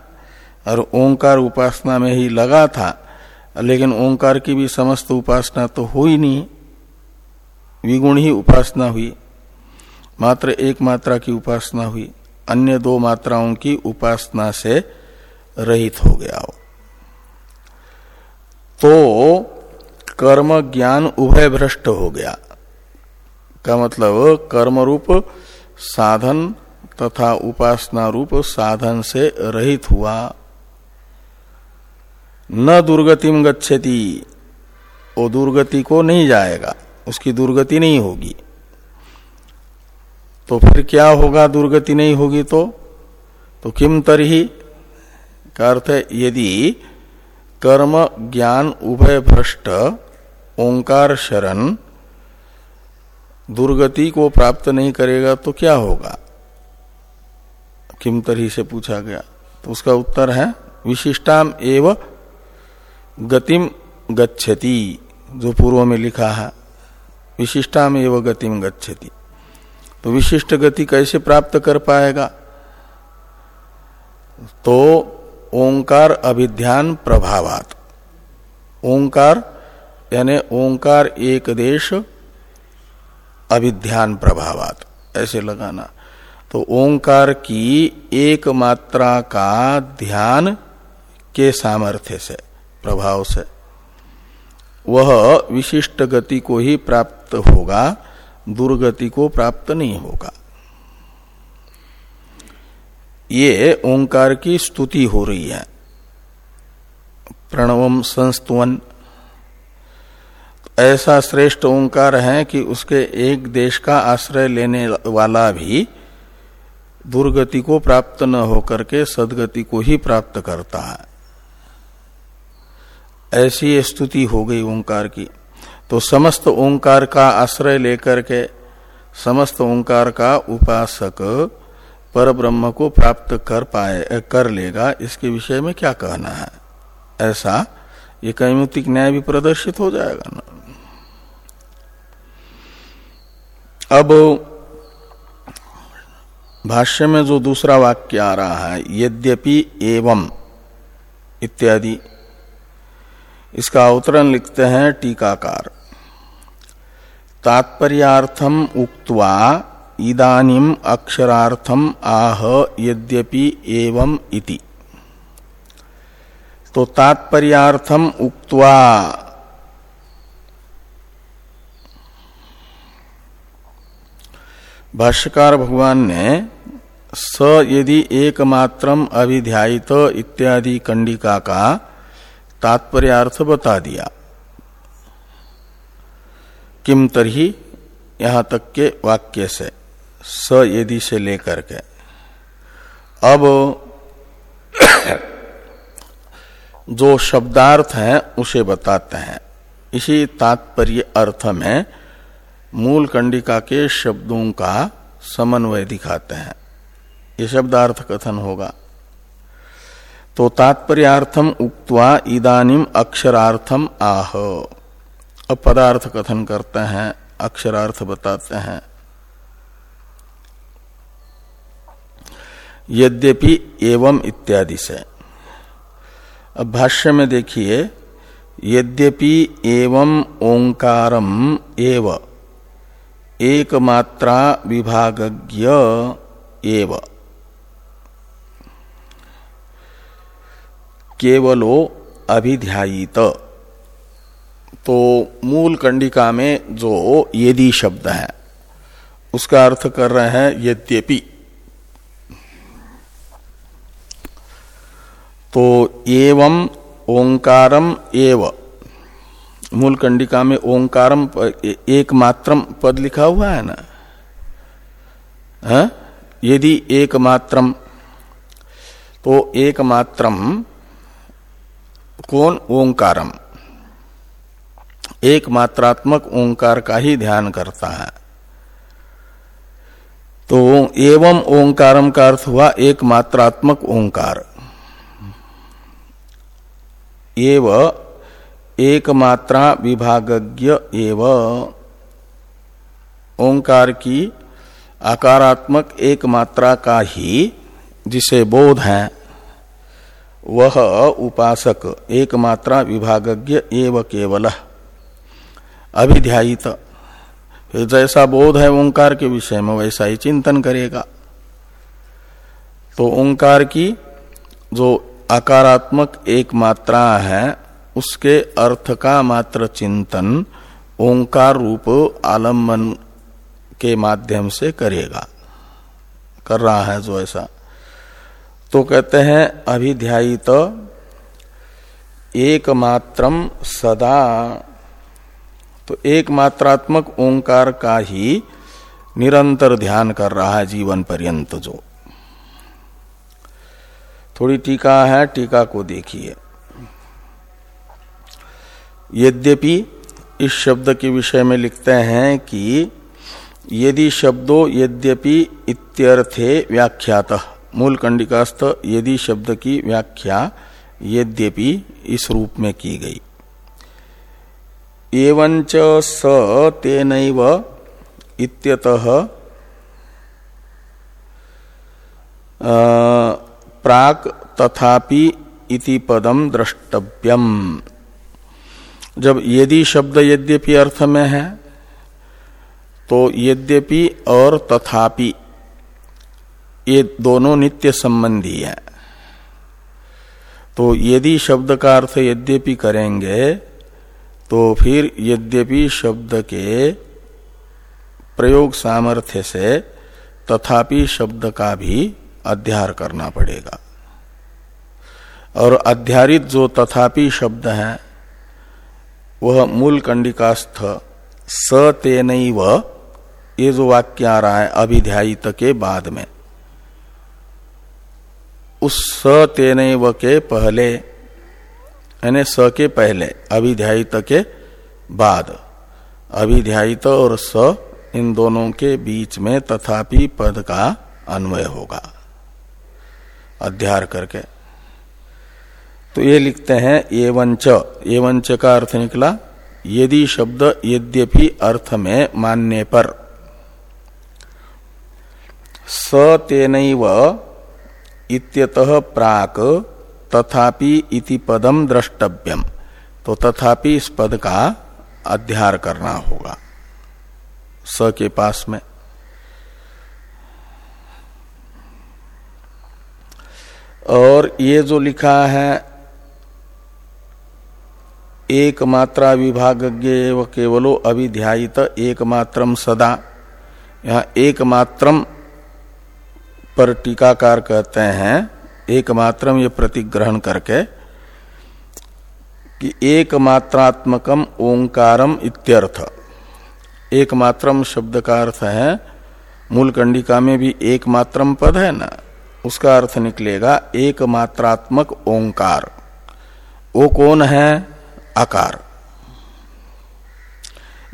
और ओंकार उपासना में ही लगा था, लेकिन ओंकार की भी समस्त उपासना तो हुई नहीं। विगुण ही उपासना हुई। मात्र एक मात्रा की उपासना हुई, अन्य दो मात्राओं की उपासना से रहित हो गया वो तो कर्म ज्ञान उभय भ्रष्ट हो गया। का मतलब कर्म रूप साधन तथा उपासना रूप साधन से रहित हुआ। न दुर्गतिम गच्छति वो दुर्गति को नहीं जाएगा, उसकी दुर्गति नहीं होगी। तो फिर क्या होगा, दुर्गति नहीं होगी तो? तो किम तरही? का अर्थ यदि कर्म ज्ञान उभय भ्रष्ट ओंकार शरण दुर्गति को प्राप्त नहीं करेगा तो क्या होगा? किम तरही से पूछा गया। तो उसका उत्तर है, विशिष्टाम एव गतिम गच्छति, जो पूर्व में लिखा है। विशिष्टाम एव गतिम गच्छति। तो विशिष्ट गति कैसे प्राप्त कर पाएगा? तो ओंकार अभिध्यान प्रभावात। ओंकार यानी ओंकार एक देश अभिध्यान प्रभावात, ऐसे लगाना। तो ओंकार की एक मात्रा का ध्यान के सामर्थ्य से, प्रभाव से। वह विशिष्ट गति को ही प्राप्त होगा, दुर्गति को प्राप्त नहीं होगा। ये ओंकार की स्तुति हो रही है। प्रणवम संस्तुवन ऐसा श्रेष्ठ ओंकार है कि उसके एक देश का आश्रय लेने वाला भी दुर्गति को प्राप्त न होकर के सदगति को ही प्राप्त करता है। ऐसी स्तुति हो गई ओंकार की। तो समस्त ओंकार का आश्रय लेकर के समस्त ओंकार का उपासक पर ब्रह्म को प्राप्त कर पाए, कर लेगा, इसके विषय में क्या कहना है? ऐसा ये कैमुतिक न्याय भी प्रदर्शित हो जाएगा ना। अब भाष्य में जो दूसरा वाक्य आ रहा है, यद्यपि एवं इत्यादि, इसका अवतरण लिखते हैं टीकाकार। तात्पर्यार्थम उक्त्वा इदानिम अक्षरार्थम आह यद्यपि एवं इति। तो तात्पर्याथम उक्त्वा भाष्यकार भगवान ने स यदि एकमात्रम अभिध्यायित इत्यादि कंडिका का तात्पर्यार्थ बता दिया। किम तरही यहाँ तक के वाक्य से, स यदि से लेकर के। अब जो शब्दार्थ है, उसे बताते हैं। इसी तात्पर्य अर्थ में मूल कंडिका के शब्दों का समन्वय दिखाते हैं। ये शब्दार्थ कथन होगा। तो तात्पर्यार्थम उक्त्वा इदानिम अक्षरार्थम आह। अब पदार्थ कथन करते हैं, अक्षरार्थ बताते हैं। यद्यपि एवं इत्यादि से। अब भाष्य में देखिए, यद्यपि एवं ओंकारम एवं। एक मात्रा विभागज्ञ एव। केवलो अभिध्यायित। तो मूल कंडिका में जो यदि शब्द है, उसका अर्थ कर रहे हैं यद्यपि। तो एवं ओंकारम एवं। मूल कंडिका में ओंकारम एक मात्रम पद लिखा हुआ है ना? है? यदि एक मात्रम तो एक मात्रम कौन? ओंकारम। एक मात्रात्मक ओंकार का ही ध्यान करता है। तो एवं ओंकारम का अर्थ हुआ एक मात्रात्मक ओंकार। एव एक मात्रा विभागज्ञ एव। ओंकार की आकारात्मक एक मात्रा का ही जिसे बोध है, वह उपासक एक मात्रा विभागज्ञ एव केवल। अभिध्यायित जैसा बोध है ओंकार के विषय में वैसा ही चिंतन करेगा। तो ओंकार की जो आकारात्मक एक मात्रा है उसके अर्थ का मात्र चिंतन ओंकार रूप आलंबन के माध्यम से करेगा। कर रहा है जो ऐसा। तो कहते हैं, अभिध्यायित एक मात्रम सदा। तो एक मात्रात्मक ओंकार का ही निरंतर ध्यान कर रहा है जीवन पर्यंत जो। थोड़ी टीका है, टीका को देखिए। यद्यपि इस शब्द के विषय में लिखते हैं कि यदि शब्दों यद्यपि इत्यर्थे व्याख्यात, मूल कंडिकास्थ यदि शब्द की व्याख्या यद्यपि इस रूप में की गई। एवंच स तेन इत्यतः प्राक तथापि इति पदम द्रष्टव्यम। जब यदि शब्द यद्यपि अर्थ में है तो यद्यपि और तथापि ये दोनों नित्य संबंधी है। तो यदि शब्द का अर्थ यद्यपि करेंगे तो फिर यद्यपि शब्द के प्रयोग सामर्थ्य से तथापि शब्द का भी अध्यार करना पड़ेगा। और अध्यारित जो तथापि शब्द है वह मूल कंडिकास्थ स तेन ये जो वाक्य आ रहा है अभिध्यायित के बाद में। उस स तेन के पहले, यानी स के पहले, अभिध्यायित के बाद। अभिध्यायित और स इन दोनों के बीच में तथापि पद का अन्वय होगा। अध्यार करके। तो ये लिखते हैं एवंच। एवंच का अर्थ निकला, यदि शब्द यद्यपि अर्थ में मानने पर। स तेन इत्यतः प्राक तथापि इति पदम द्रष्टव्यम तो तथापि इस पद का अध्यार करना होगा। स के पास में। और ये जो लिखा है एक मात्रा विभाग केवलो अभिध्यायित एक मात्रम सदा। यहाँ एक मात्रम पर टीकाकार कहते हैं एक मात्रम ये प्रतिग्रहण करके, कि एक मात्रात्मकम ओंकारम इत्यर्थ। एक मात्रम शब्द का अर्थ है मूल कंडिका में भी एक मात्रम पद है ना, उसका अर्थ निकलेगा एक मात्रात्मक ओंकार। वो कौन है? आकार।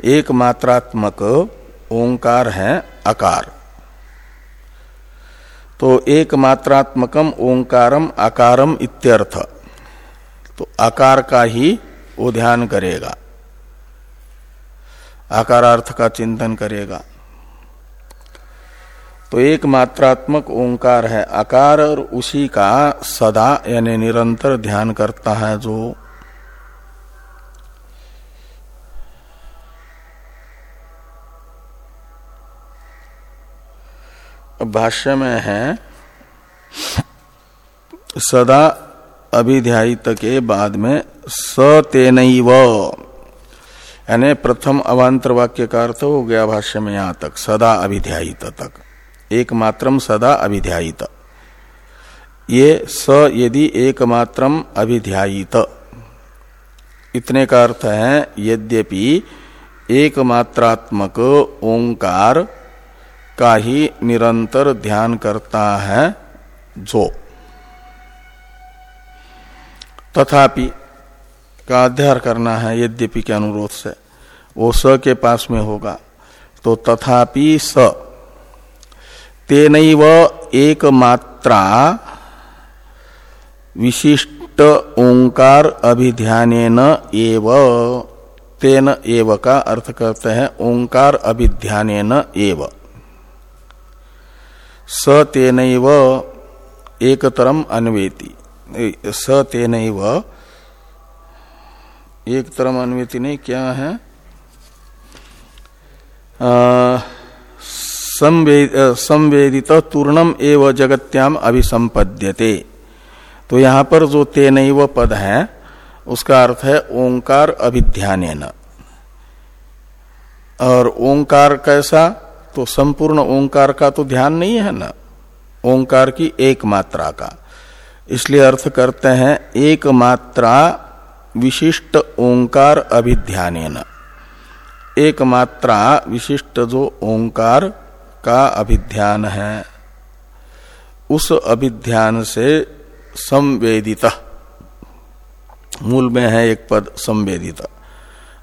एक मात्रात्मक ओंकार है आकार। तो एक मात्रात्मकम ओंकारम आकारम इत्यर्थ। तो आकार का ही वो ध्यान करेगा। आकारार्थ का चिंतन करेगा। तो एक मात्रात्मक ओंकार है आकार और उसी का सदा यानी निरंतर ध्यान करता है जो भाष्य में है, सदा अभिध्यायित के बाद में स तेन यानी प्रथम अवान्तर वाक्य का अर्थ हो गया भाष्य में यहाँ तक, सदा अभिध्यायित तक। एक मात्रम सदा अभिध्यायित ये स यदि एक मात्रम अभिध्यायित इतने का अर्थ है, यद्यपि एकमात्रात्मक ओंकार का ही निरंतर ध्यान करता है जो। तथापि का अध्ययन करना है यद्यपि के अनुरोध से, वो स के पास में होगा तो तथापि स। तेन एक मात्रा विशिष्ट ओंकार अभिध्यान एव। तेन एव का अर्थ करते हैं, ओंकार अभिध्यान एव। स तेन एक अन्वेति। स तेन एक तरम अन्वेति नहीं, क्या है? संवेदित तूर्णम एव जगत्याम अभिसंपद्यते। तो यहाँ पर जो तेन पद है, उसका अर्थ है ओंकार अभिध्यान और ओंकार कैसा? तो संपूर्ण ओंकार का तो ध्यान नहीं है ना? ओंकार की एक मात्रा का। इसलिए अर्थ करते हैं, एक मात्रा विशिष्ट ओंकार अभिध्यान एक मात्रा विशिष्ट जो ओंकार का अभिध्यान है, उस अभिध्यान से संवेदित। मूल में है एक पद, संवेदित।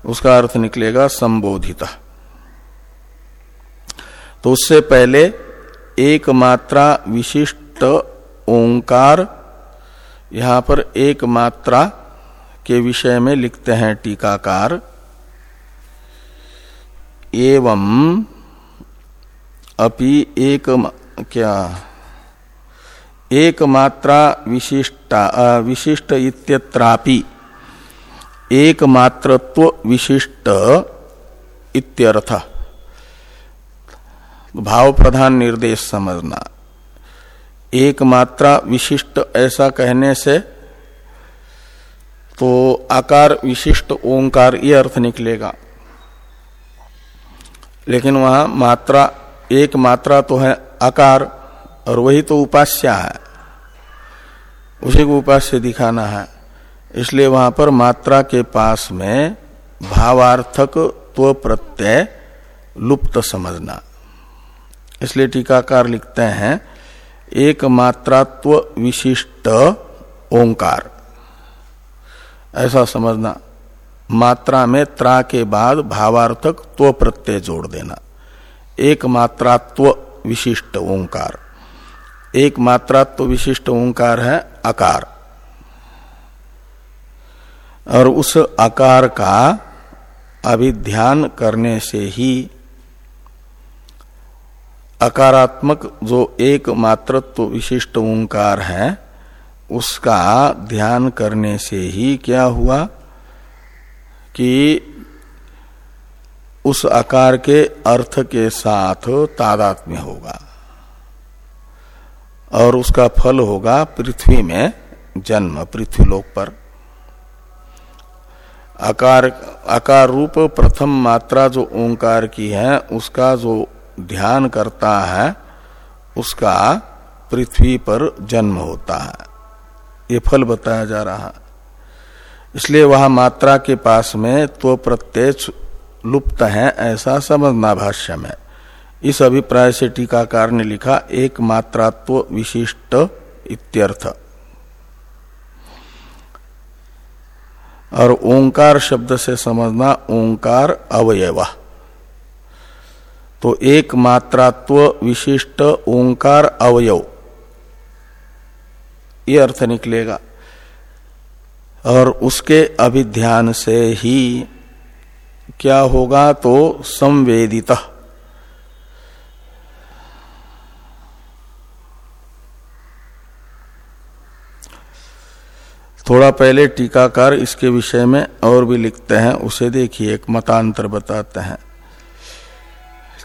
उसका अर्थ निकलेगा संबोधित। तो उससे पहले एक मात्रा विशिष्ट ओंकार यहाँ पर एक मात्रा के विषय में लिखते हैं टीकाकार। एवं अपि एक क्या? एक मात्रा विशिष्टा विशिष्ट इत्यत्रापि एक मात्रत्व विशिष्ट इत्यर्थ। भाव प्रधान निर्देश समझना। एक मात्रा विशिष्ट ऐसा कहने से तो आकार विशिष्ट ओंकार, ये अर्थ निकलेगा। लेकिन वहाँ मात्रा, एक मात्रा तो है आकार, और वही तो उपास्य है। उसी को उपास्य दिखाना है। इसलिए वहाँ पर मात्रा के पास में भावार्थक त्व प्रत्यय लुप्त समझना। इसलिए टीकाकार लिखते हैं एक मात्रात्व विशिष्ट ओंकार। ऐसा समझना, मात्रा में त्रा के बाद भावार्थक त्व प्रत्यय जोड़ देना। एक मात्रात्व विशिष्ट ओंकार। एक मात्रात्व विशिष्ट ओंकार है आकार। और उस आकार का अभिध्यान करने से ही अकारात्मक जो एक मात्रत्व विशिष्ट ओंकार है, उसका ध्यान करने से ही क्या हुआ कि उस आकार के अर्थ के साथ तादात्म्य होगा और उसका फल होगा पृथ्वी में जन्म, पृथ्वीलोक पर। आकार आकार रूप प्रथम मात्रा जो ओंकार की है, उसका जो ध्यान करता है, उसका पृथ्वी पर जन्म होता है। ये फल बताया जा रहा इसलिए वह मात्रा के पास में तो प्रत्यय लुप्त है, ऐसा समझना भाष्य में इस अभिप्राय से टीकाकार ने लिखा, एक मात्रात्व विशिष्ट इत्यर्थ। और ओंकार शब्द से समझना, ओंकार अवयव। तो एक मात्रात्व विशिष्ट ओंकार अवयव। ये अर्थ निकलेगा। और उसके अभिध्यान से ही क्या होगा तो संवेदित। थोड़ा पहले टीकाकार इसके विषय में और भी लिखते हैं, उसे देखिए, एक मतांतर बताते हैं।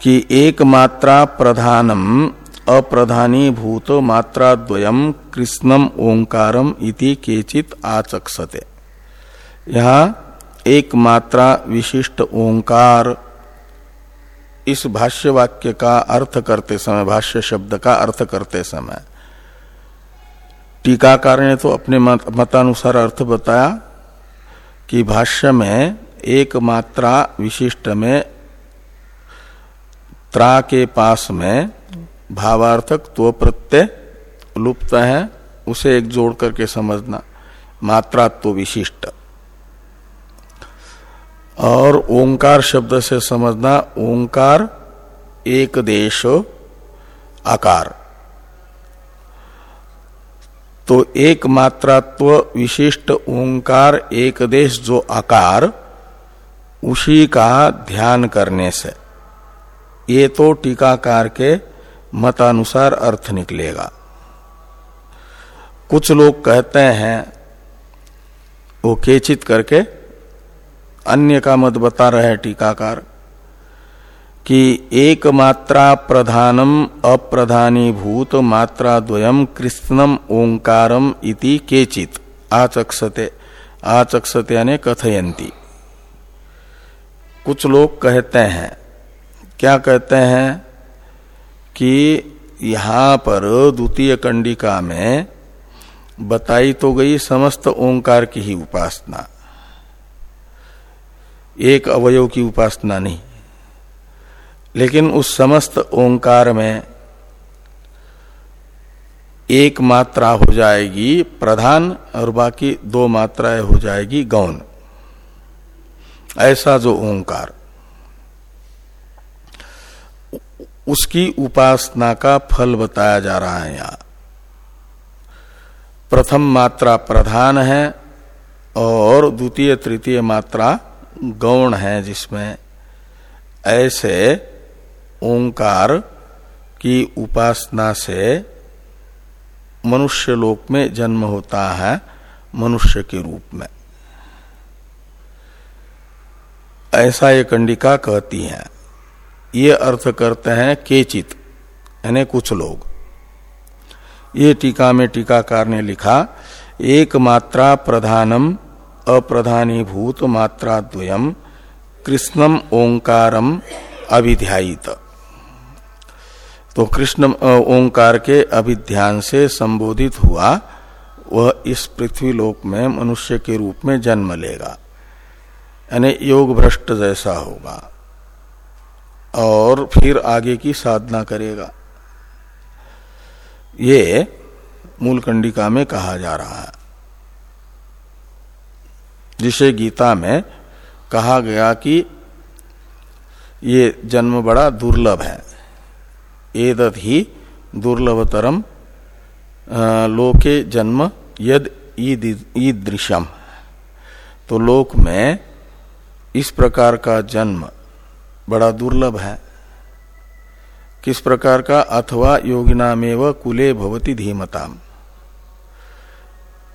कि एक मात्रा प्रधानम अप्रधानी भूत मात्रा द्वयम कृष्णम ओंकारम इति केचित आचक्षते। यहाँ एक मात्रा विशिष्ट ओंकार इस भाष्य वाक्य का अर्थ करते समय भाष्य शब्द का अर्थ करते समय टीकाकार ने तो अपने मत, मतानुसार अर्थ बताया कि भाष्य में एक मात्रा विशिष्ट में त्रा के पास में भावार्थक तो प्रत्यय लुप्त है, उसे एक जोड़ करके समझना मात्रा तो विशिष्ट। और ओंकार शब्द से समझना, ओंकार एक देश, आकार। तो एक मात्रात्व विशिष्ट ओंकार एक देश जो आकार, उसी का ध्यान करने से। ये तो टीकाकार के मतानुसार अर्थ निकलेगा। कुछ लोग कहते हैं, वो केचित करके अन्य का मत बता रहे हैं टीकाकार, कि एक मात्रा प्रधानम अप्रधानी भूत मात्रा द्वयम कृष्णम ओंकारम इति केचित। आचक्षते आचक्षते यानी कथयंती कुछ लोग कहते हैं क्या कहते हैं कि यहाँ पर द्वितीय कंडिका में बताई तो गई समस्त ओंकार की ही उपासना। एक अवयव की उपासना नहीं। लेकिन उस समस्त ओंकार में एक मात्रा हो जाएगी प्रधान और बाकी दो मात्राएँ हो जाएगी गौण। ऐसा जो ओंकार। उसकी उपासना का फल बताया जा रहा है यहाँ। प्रथम मात्रा प्रधान है और द्वितीय, तृतीय मात्रा गौण है, जिसमें ऐसे ओंकार की उपासना से मनुष्य लोक में जन्म होता है, मनुष्य के रूप में। ऐसा ये कंडिका कहती है। ये अर्थ करते हैं केचित, यानी कुछ लोग। ये टीका में टीकाकार ने लिखा एक मात्रा प्रधानम अप्रधानी भूत मात्रा द्वयम कृष्णम ओंकारम अभिध्यायित। तो कृष्ण ओंकार के अभिध्यान से संबोधित हुआ, वह इस पृथ्वी लोक में मनुष्य के रूप में जन्म लेगा, यानी योग भ्रष्ट जैसा होगा। और फिर आगे की साधना करेगा। ये मूल कंडिका में कहा जा रहा है। जिसे गीता में कहा गया कि ये जन्म बड़ा दुर्लभ है। एदत ही दुर्लभतरम लोके जन्म यद ईदृशम। तो लोक में इस प्रकार का जन्म बड़ा दुर्लभ है। किस प्रकार का अथवा योगिनामेव कुले भवती धीमताम।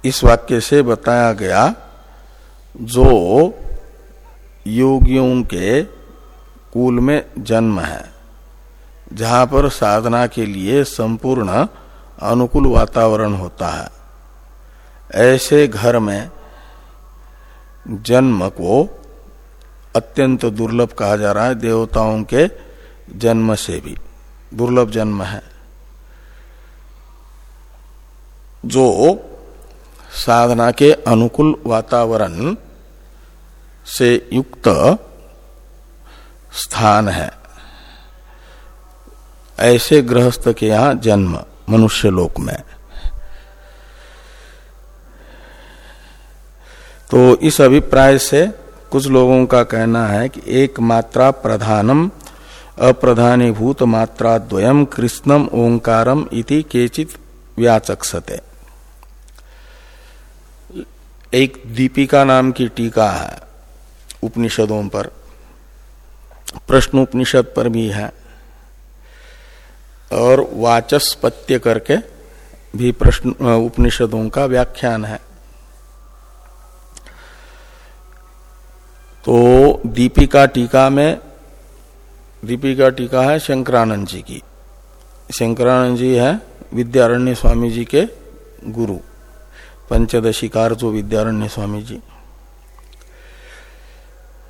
इस वाक्य से बताया गया, जो योगियों के कुल में जन्म है, जहाँ पर साधना के लिए संपूर्ण अनुकूल वातावरण होता है, ऐसे घर में जन्म को अत्यंत दुर्लभ कहा जा रहा है देवताओं के जन्म से भी। दुर्लभ जन्म है। जो साधना के अनुकूल वातावरण से युक्त स्थान है। ऐसे गृहस्थ के यहाँ जन्म मनुष्य लोक में। तो इस अभिप्राय से कुछ लोगों का कहना है कि एक मात्रा प्रधानम, अप्रधानीभूत मात्रा द्वयम, कृष्णम, ओंकारम इति केचित व्याचक्षते। एक दीपिका नाम की टीका है उपनिषदों पर। प्रश्न उपनिषद पर भी है। और वाचस्पत्य करके भी प्रश्न, उपनिषदों का व्याख्यान है तो दीपिका टीका में, दीपिका टीका है शंकरानंद जी की। शंकरानंद जी है विद्यारण्य स्वामी जी के गुरु, पंचदशिकार जो विद्यारण्य स्वामी जी।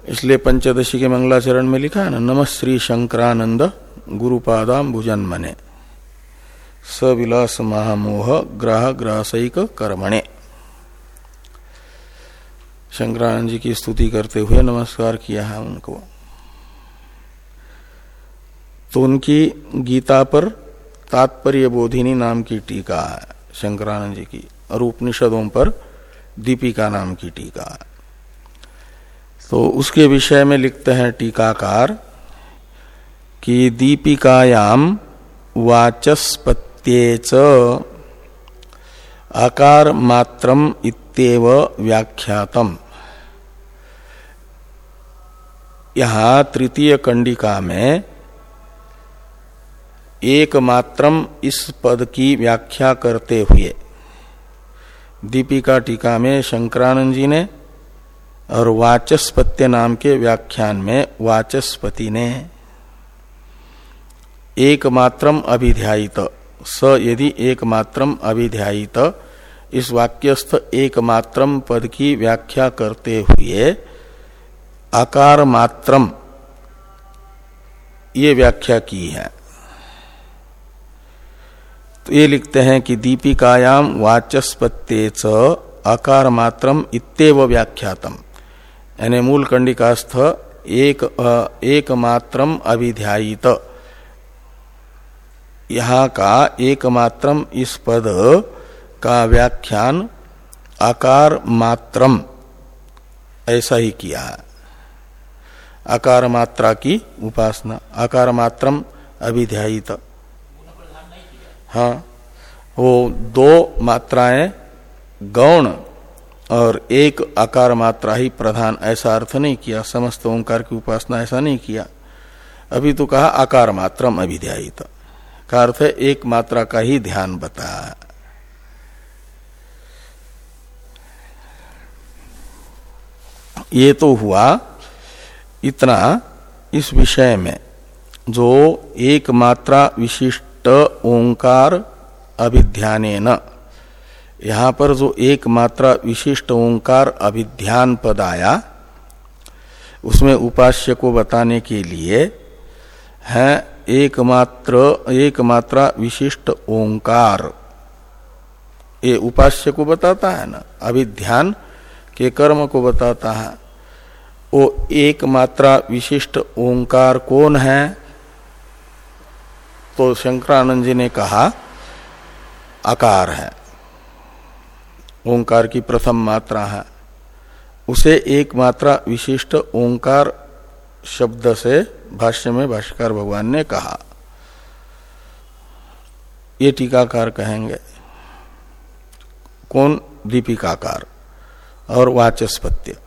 इसलिए पंचदशी के मंगलाचरण में लिखा है ना, नम श्री शंकरानंद गुरुपादाम भुजन मने सविलास महामोह ग्राह ग्रासईक कर्मणे शंकरानंद जी की स्तुति करते हुए नमस्कार किया है उनको। तो उनकी गीता पर तात्पर्य बोधिनी नाम की टीका है, शंकरानंद जी की, और उपनिषदों पर दीपिका नाम की टीका है। तो उसके विषय में लिखते हैं टीकाकार कि दीपिकायाम वाचस्पत्येच आकार मात्रम इत्येव व्याख्यातम। यहाँ तृतीय कंडिका में एक मात्रम इस पद की व्याख्या करते हुए दीपिका टीका में शंकरानंद जी ने और वाचस्पत्य नाम के व्याख्यान में वाचस्पति ने एक मात्रम अभिध्यायित। स यदि एक मात्रम अभिध्यायित, इस वाक्यस्थ एक मात्रम पद की व्याख्या करते हुए आकार मात्रम, ये व्याख्या की है। तो ये लिखते हैं कि दीपिकायाम वाचस्पत्य आकार मात्रम इतव व्याख्यातम। यानी मूल कंडिकास्थ एक एक मात्रम अभिध्यायित। यहाँ का एक मात्रम इस पद का व्याख्यान आकार मात्रम, ऐसा ही किया है। आकार मात्रा की उपासना आकार मात्रम अभिध्यायित। हाँ वो दो मात्राएँ, गौण और एक आकार मात्रा ही प्रधान, ऐसा अर्थ नहीं किया, समस्त ओंकार की उपासना ऐसा नहीं किया। अभी तो कहा आकार मात्रम अभिध्यायित। का अर्थ है एक मात्रा का ही ध्यान बताया ये तो हुआ इतना इस विषय में, जो एक मात्रा विशिष्ट ओंकार अभिध्यान यहाँ पर जो एक मात्रा विशिष्ट ओंकार अभिध्यान पद आया, उसमें उपास्य को बताने के लिए है एक मात्र एक मात्रा विशिष्ट ओंकार। ये उपास्य को बताता है ना, अभिध्यान के कर्म को बताता है। वो एक मात्रा विशिष्ट ओंकार कौन है? तो शंकरानंद जी ने कहा, आकार है। ओंकार की प्रथम मात्रा है। उसे एक मात्रा विशिष्ट ओंकार शब्द से भाष्य में भाष्यकार भगवान ने कहा। ये टीकाकार कहेंगे। कौन? दीपिकाकार और वाचस्पत्य।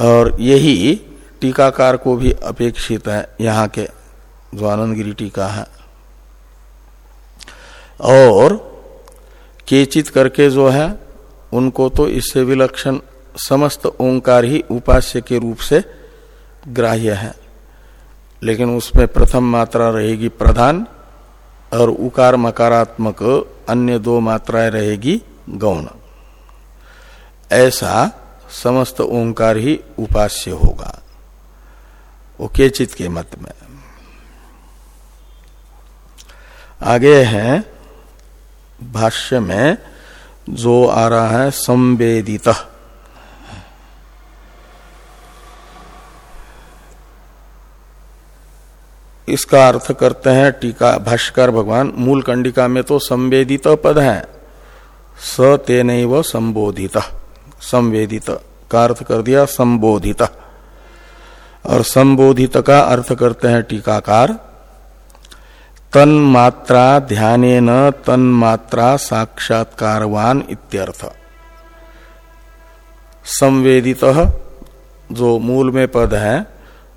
और यही टीकाकार को भी अपेक्षित है। यहाँ के जो आनंदगिरी टीका है। और केचित करके जो है, उनको तो इससे विलक्षण समस्त ओंकार ही उपास्य के रूप से ग्राह्य है। लेकिन उसमें प्रथम मात्रा रहेगी प्रधान और उकार मकारात्मक अन्य दो मात्राएँ रहेगी गौण। ऐसा समस्त ओंकार ही उपास्य होगा। वो केचित के मत में। आगे है, भाष्य में जो आ रहा है, संवेदित। इसका अर्थ करते हैं, टीका, भाष्कर भगवान मूल कंडिका में तो संवेदित पद है। स तेन संबोधित। संवेदित, का अर्थ कर दिया संबोधित। और संबोधित का अर्थ करते हैं टीकाकार तन मात्रा ध्यान तन मात्रा साक्षात्कारवान इत्यर्थ। संवेदित जो मूल में पद है,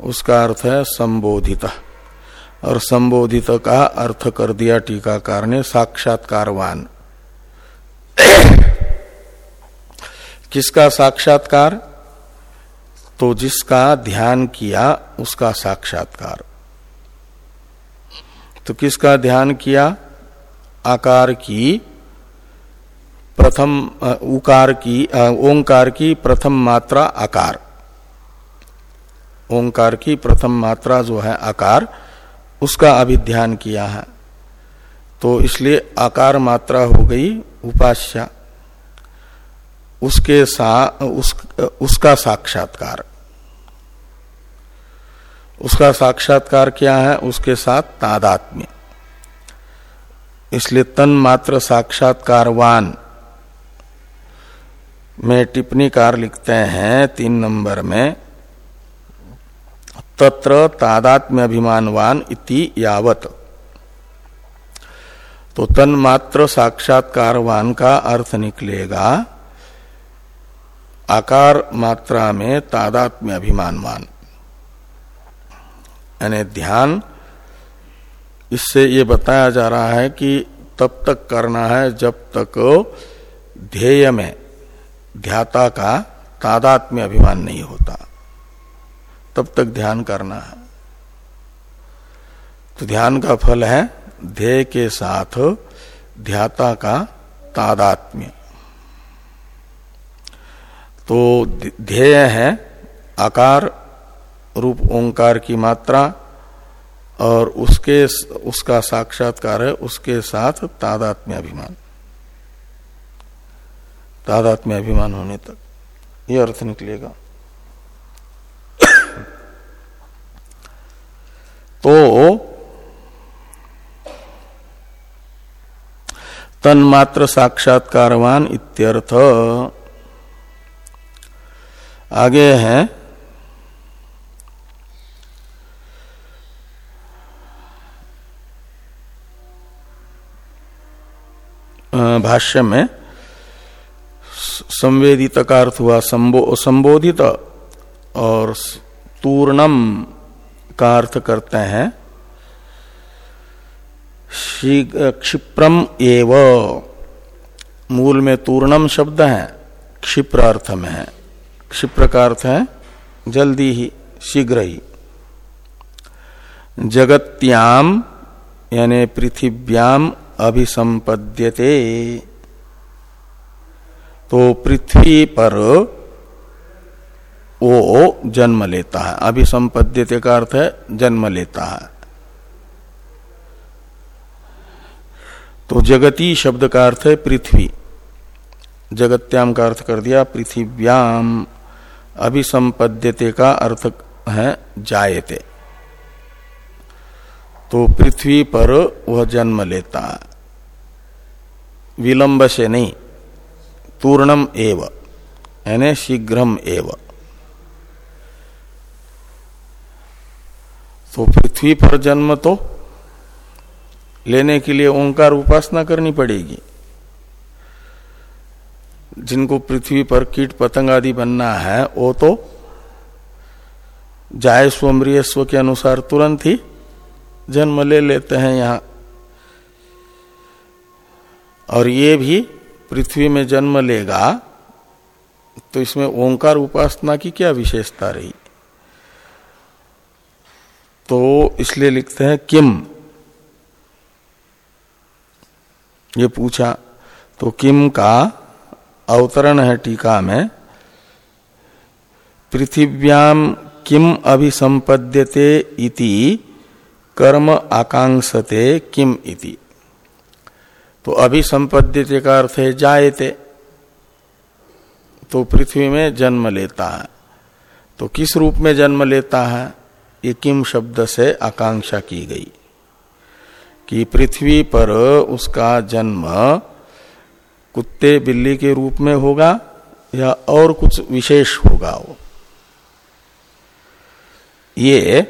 उसका अर्थ है संबोधित। और संबोधित का अर्थ कर दिया टीकाकार ने साक्षात्कारवान। किसका साक्षात्कार? तो जिसका ध्यान किया, उसका साक्षात्कार। तो किसका ध्यान किया? आकार की, प्रथम उकार की ओंकार की प्रथम मात्रा आकार। ओंकार की प्रथम मात्रा जो है आकार, उसका अभिध्यान किया है। तो इसलिए आकार मात्रा हो गई उपास्या। उसके सा उस, उसका साक्षात्कार। उसका साक्षात्कार क्या है? उसके साथ तादात्म्य। इसलिए तन मात्र साक्षात्कारवान में टिप्पणीकार लिखते हैं तीन नंबर में तत्र तादात्म्य अभिमानवान इति यावत। तो तन मात्र साक्षात्कारवान का अर्थ निकलेगा आकार मात्रा में तादात्म्य अभिमान मान यानी ध्यान, इससे ये बताया जा रहा है कि तब तक करना है जब तक ध्येय में ध्याता का तादात्म्य अभिमान नहीं होता। तब तक ध्यान करना है। तो ध्यान का फल है ध्येय के साथ ध्याता का तादात्म्य। तो ध्येय है आकार, रूप, ओंकार की मात्रा और उसके उसका साक्षात्कार है, उसके साथ तादात्म्य अभिमान। तादात्म्य अभिमान होने तक। यह अर्थ निकलेगा। [COUGHS] तो तन्मात्र साक्षात्कारवान इत्यर्थ आगे है। भाष्य में संवेदित का अर्थ हुआ संबो, संबोधित और तूर्णम का अर्थ करते हैं। क्षिप्रम एव। मूल में तूर्णम शब्द है क्षिप्र अर्थ में है। क्षिप्र का अर्थ है, जल्दी ही, शीघ्र ही। जगत्याम, यानी पृथिव्याम अभिसंपद्यते। तो पृथ्वी पर वो जन्म लेता है। अभिसंपद्यते का अर्थ है, जन्म लेता है। तो जगती शब्द का अर्थ है पृथ्वी। जगत्याम का अर्थ कर दिया, पृथिव्याम। अभिसंपद्यते का अर्थ है जायते। तो पृथ्वी पर वह जन्म लेता। विलंब से नहीं, तूर्णम एव, यानी शीघ्रम एव। तो पृथ्वी पर जन्म तो लेने के लिए ओंकार उपासना करनी पड़ेगी। जिनको पृथ्वी पर कीट पतंग आदि बनना है, वो तो जाय स्वमृय स्व के अनुसार तुरंत ही जन्म ले लेते हैं यहाँ। और ये भी पृथ्वी में जन्म लेगा तो इसमें ओंकार उपासना की क्या विशेषता रही? तो इसलिए लिखते हैं, किम। ये पूछा तो किम का अवतरण है टीका में पृथिव्याम किम अभिसंपद्यते इति, कर्म आकांक्षते किम इति। तो अभिसंपद्यते का अर्थ है जायते। तो पृथ्वी में जन्म लेता है। तो किस रूप में जन्म लेता है? ये किम शब्द से आकांक्षा की गई कि पृथ्वी पर उसका जन्म कुत्ते बिल्ली के रूप में होगा या और कुछ विशेष होगा वो। ये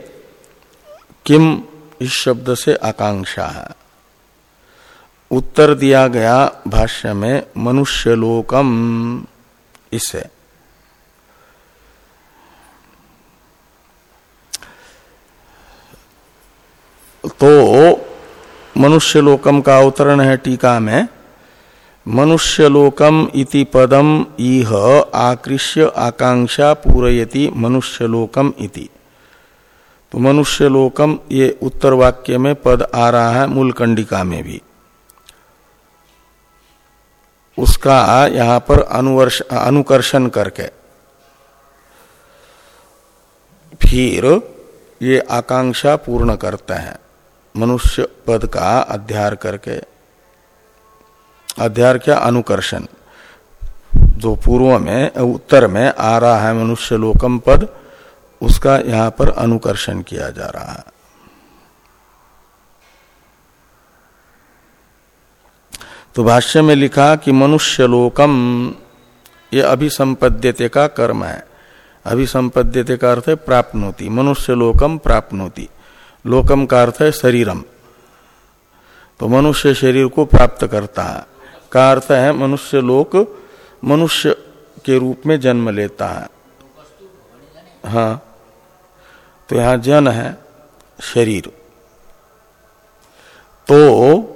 किम इस शब्द से आकांक्षा है। उत्तर दिया गया भाष्य में, मनुष्य लोकम, इसे। तो मनुष्य लोकम का अवतरण है टीका में। मनुष्य लोकम इति पदम इह आकृष्य आकांक्षा पूरयति मनुष्यलोकम इति। तो मनुष्य लोकम ये उत्तर वाक्य में पद आ रहा है मूल कंडिका में भी। उसका यहाँ पर अनुवर्ष, अनुकर्षण करके। फिर ये आकांक्षा पूर्ण करते हैं। मनुष्य पद का अध्यार करके अध्यार क्या अनुकर्षण। जो पूर्व में, उत्तर में आ रहा है मनुष्य लोकम पद, उसका यहाँ पर अनुकर्षण किया जा रहा है। तो भाष्य में लिखा कि मनुष्य लोकम, ये अभिसंपद्यते का कर्म है। अभिसंपद्यते का अर्थ है प्राप्नोति। मनुष्य लोकम प्राप्नोति। लोकम का अर्थ है शरीरम। तो मनुष्य शरीर को प्राप्त करता है। का अर्थ है, मनुष्य लोक मनुष्य के रूप में जन्म लेता है। हाँ तो यहाँ जन है शरीर। तो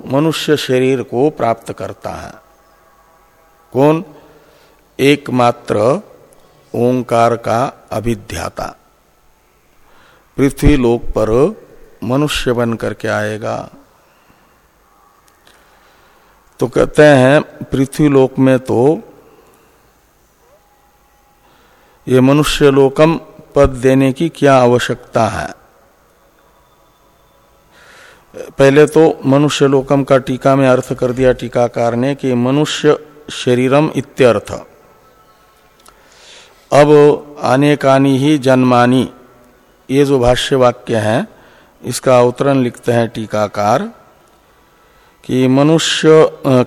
मनुष्य शरीर को प्राप्त करता है। कौन? एकमात्र ओंकार का अभिध्याता। पृथ्वी लोक पर मनुष्य बन करके आएगा। तो कहते हैं पृथ्वी लोक में तो ये मनुष्य लोकम पद देने की क्या आवश्यकता है? पहले तो मनुष्य लोकम का टीका में अर्थ कर दिया टीकाकार ने कि मनुष्य शरीरम इत्यर्थ। अब अनेकानी ही जन्मानी, ये जो भाष्य वाक्य है, इसका अवतरण लिखते हैं टीकाकार। कि मनुष्य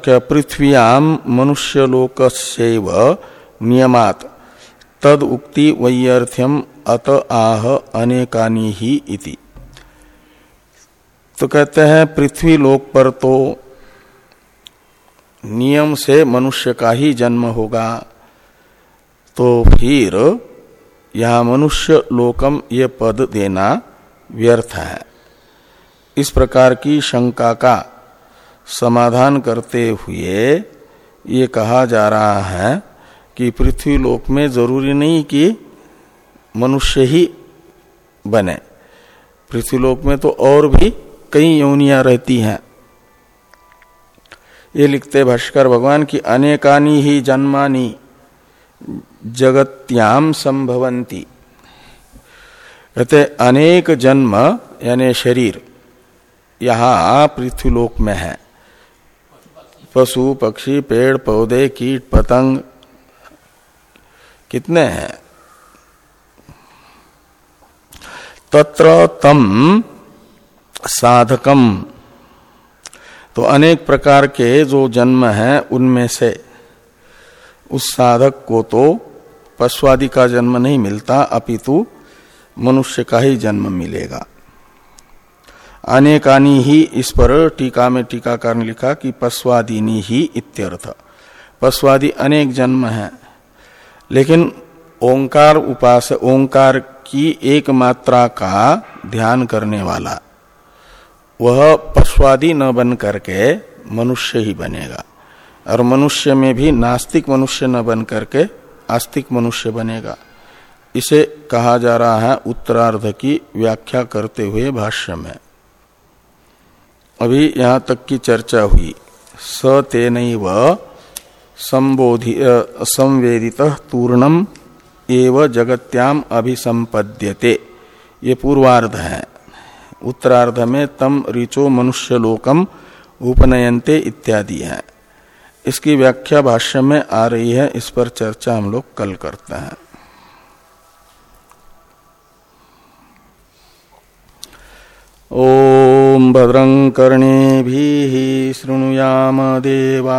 क्या पृथ्व्याम मनुष्य लोक नियमात। तद उक्ति वैयर्थ्यम अत आह अनेकानी ही इति। तो कहते हैं पृथ्वी लोक पर तो नियम से मनुष्य का ही जन्म होगा। तो फिर यह मनुष्य लोकम ये पद देना व्यर्थ है। इस प्रकार की शंका का समाधान करते हुए ये कहा जा रहा है कि पृथ्वी लोक में ज़रूरी नहीं कि मनुष्य ही बने। पृथ्वी लोक में तो और भी कई योनियाँ रहती हैं। ये लिखते भाष्कर, भगवान की अनेकानी ही जन्मानी जगत्याम संभवंती कहते अनेक जन्म, यानी शरीर, यहाँ पृथ्वीलोक में है। पशु, पक्षी, पेड़, पौधे, कीट, पतंग कितने हैं? तत्र तम साधकम। तो अनेक प्रकार के जो जन्म है उनमें से उस साधक को तो पशुआदि का जन्म नहीं मिलता, अपितु मनुष्य का ही जन्म मिलेगा। अनेकानी ही इस पर टीका में टीकाकार ने लिखा कि पशुआदिनी ही इत्यर्थ। पशुआदि अनेक जन्म है, लेकिन ओंकार उपास, ओंकार की एक मात्रा का ध्यान करने वाला, वह पशुआदि न बन करके मनुष्य ही बनेगा। और मनुष्य में भी नास्तिक मनुष्य न बन करके आस्तिक मनुष्य बनेगा। इसे कहा जा रहा है उत्तरार्ध की व्याख्या करते हुए भाष्य में। अभी यहाँ तक की चर्चा हुई। स तेन संबोधि संवेदित तूर्णम एव जगत्याम अभिसंपद्यते। ये पूर्वार्ध है। उत्तरार्ध में तम ऋचो मनुष्य लोकम उपनयनते इत्यादि है। इसकी व्याख्या भाष्य में आ रही है। इस पर चर्चा हम लोग कल करते हैं। ओम भद्रं कर्णे शृणुयाम देवा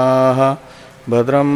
भद्रम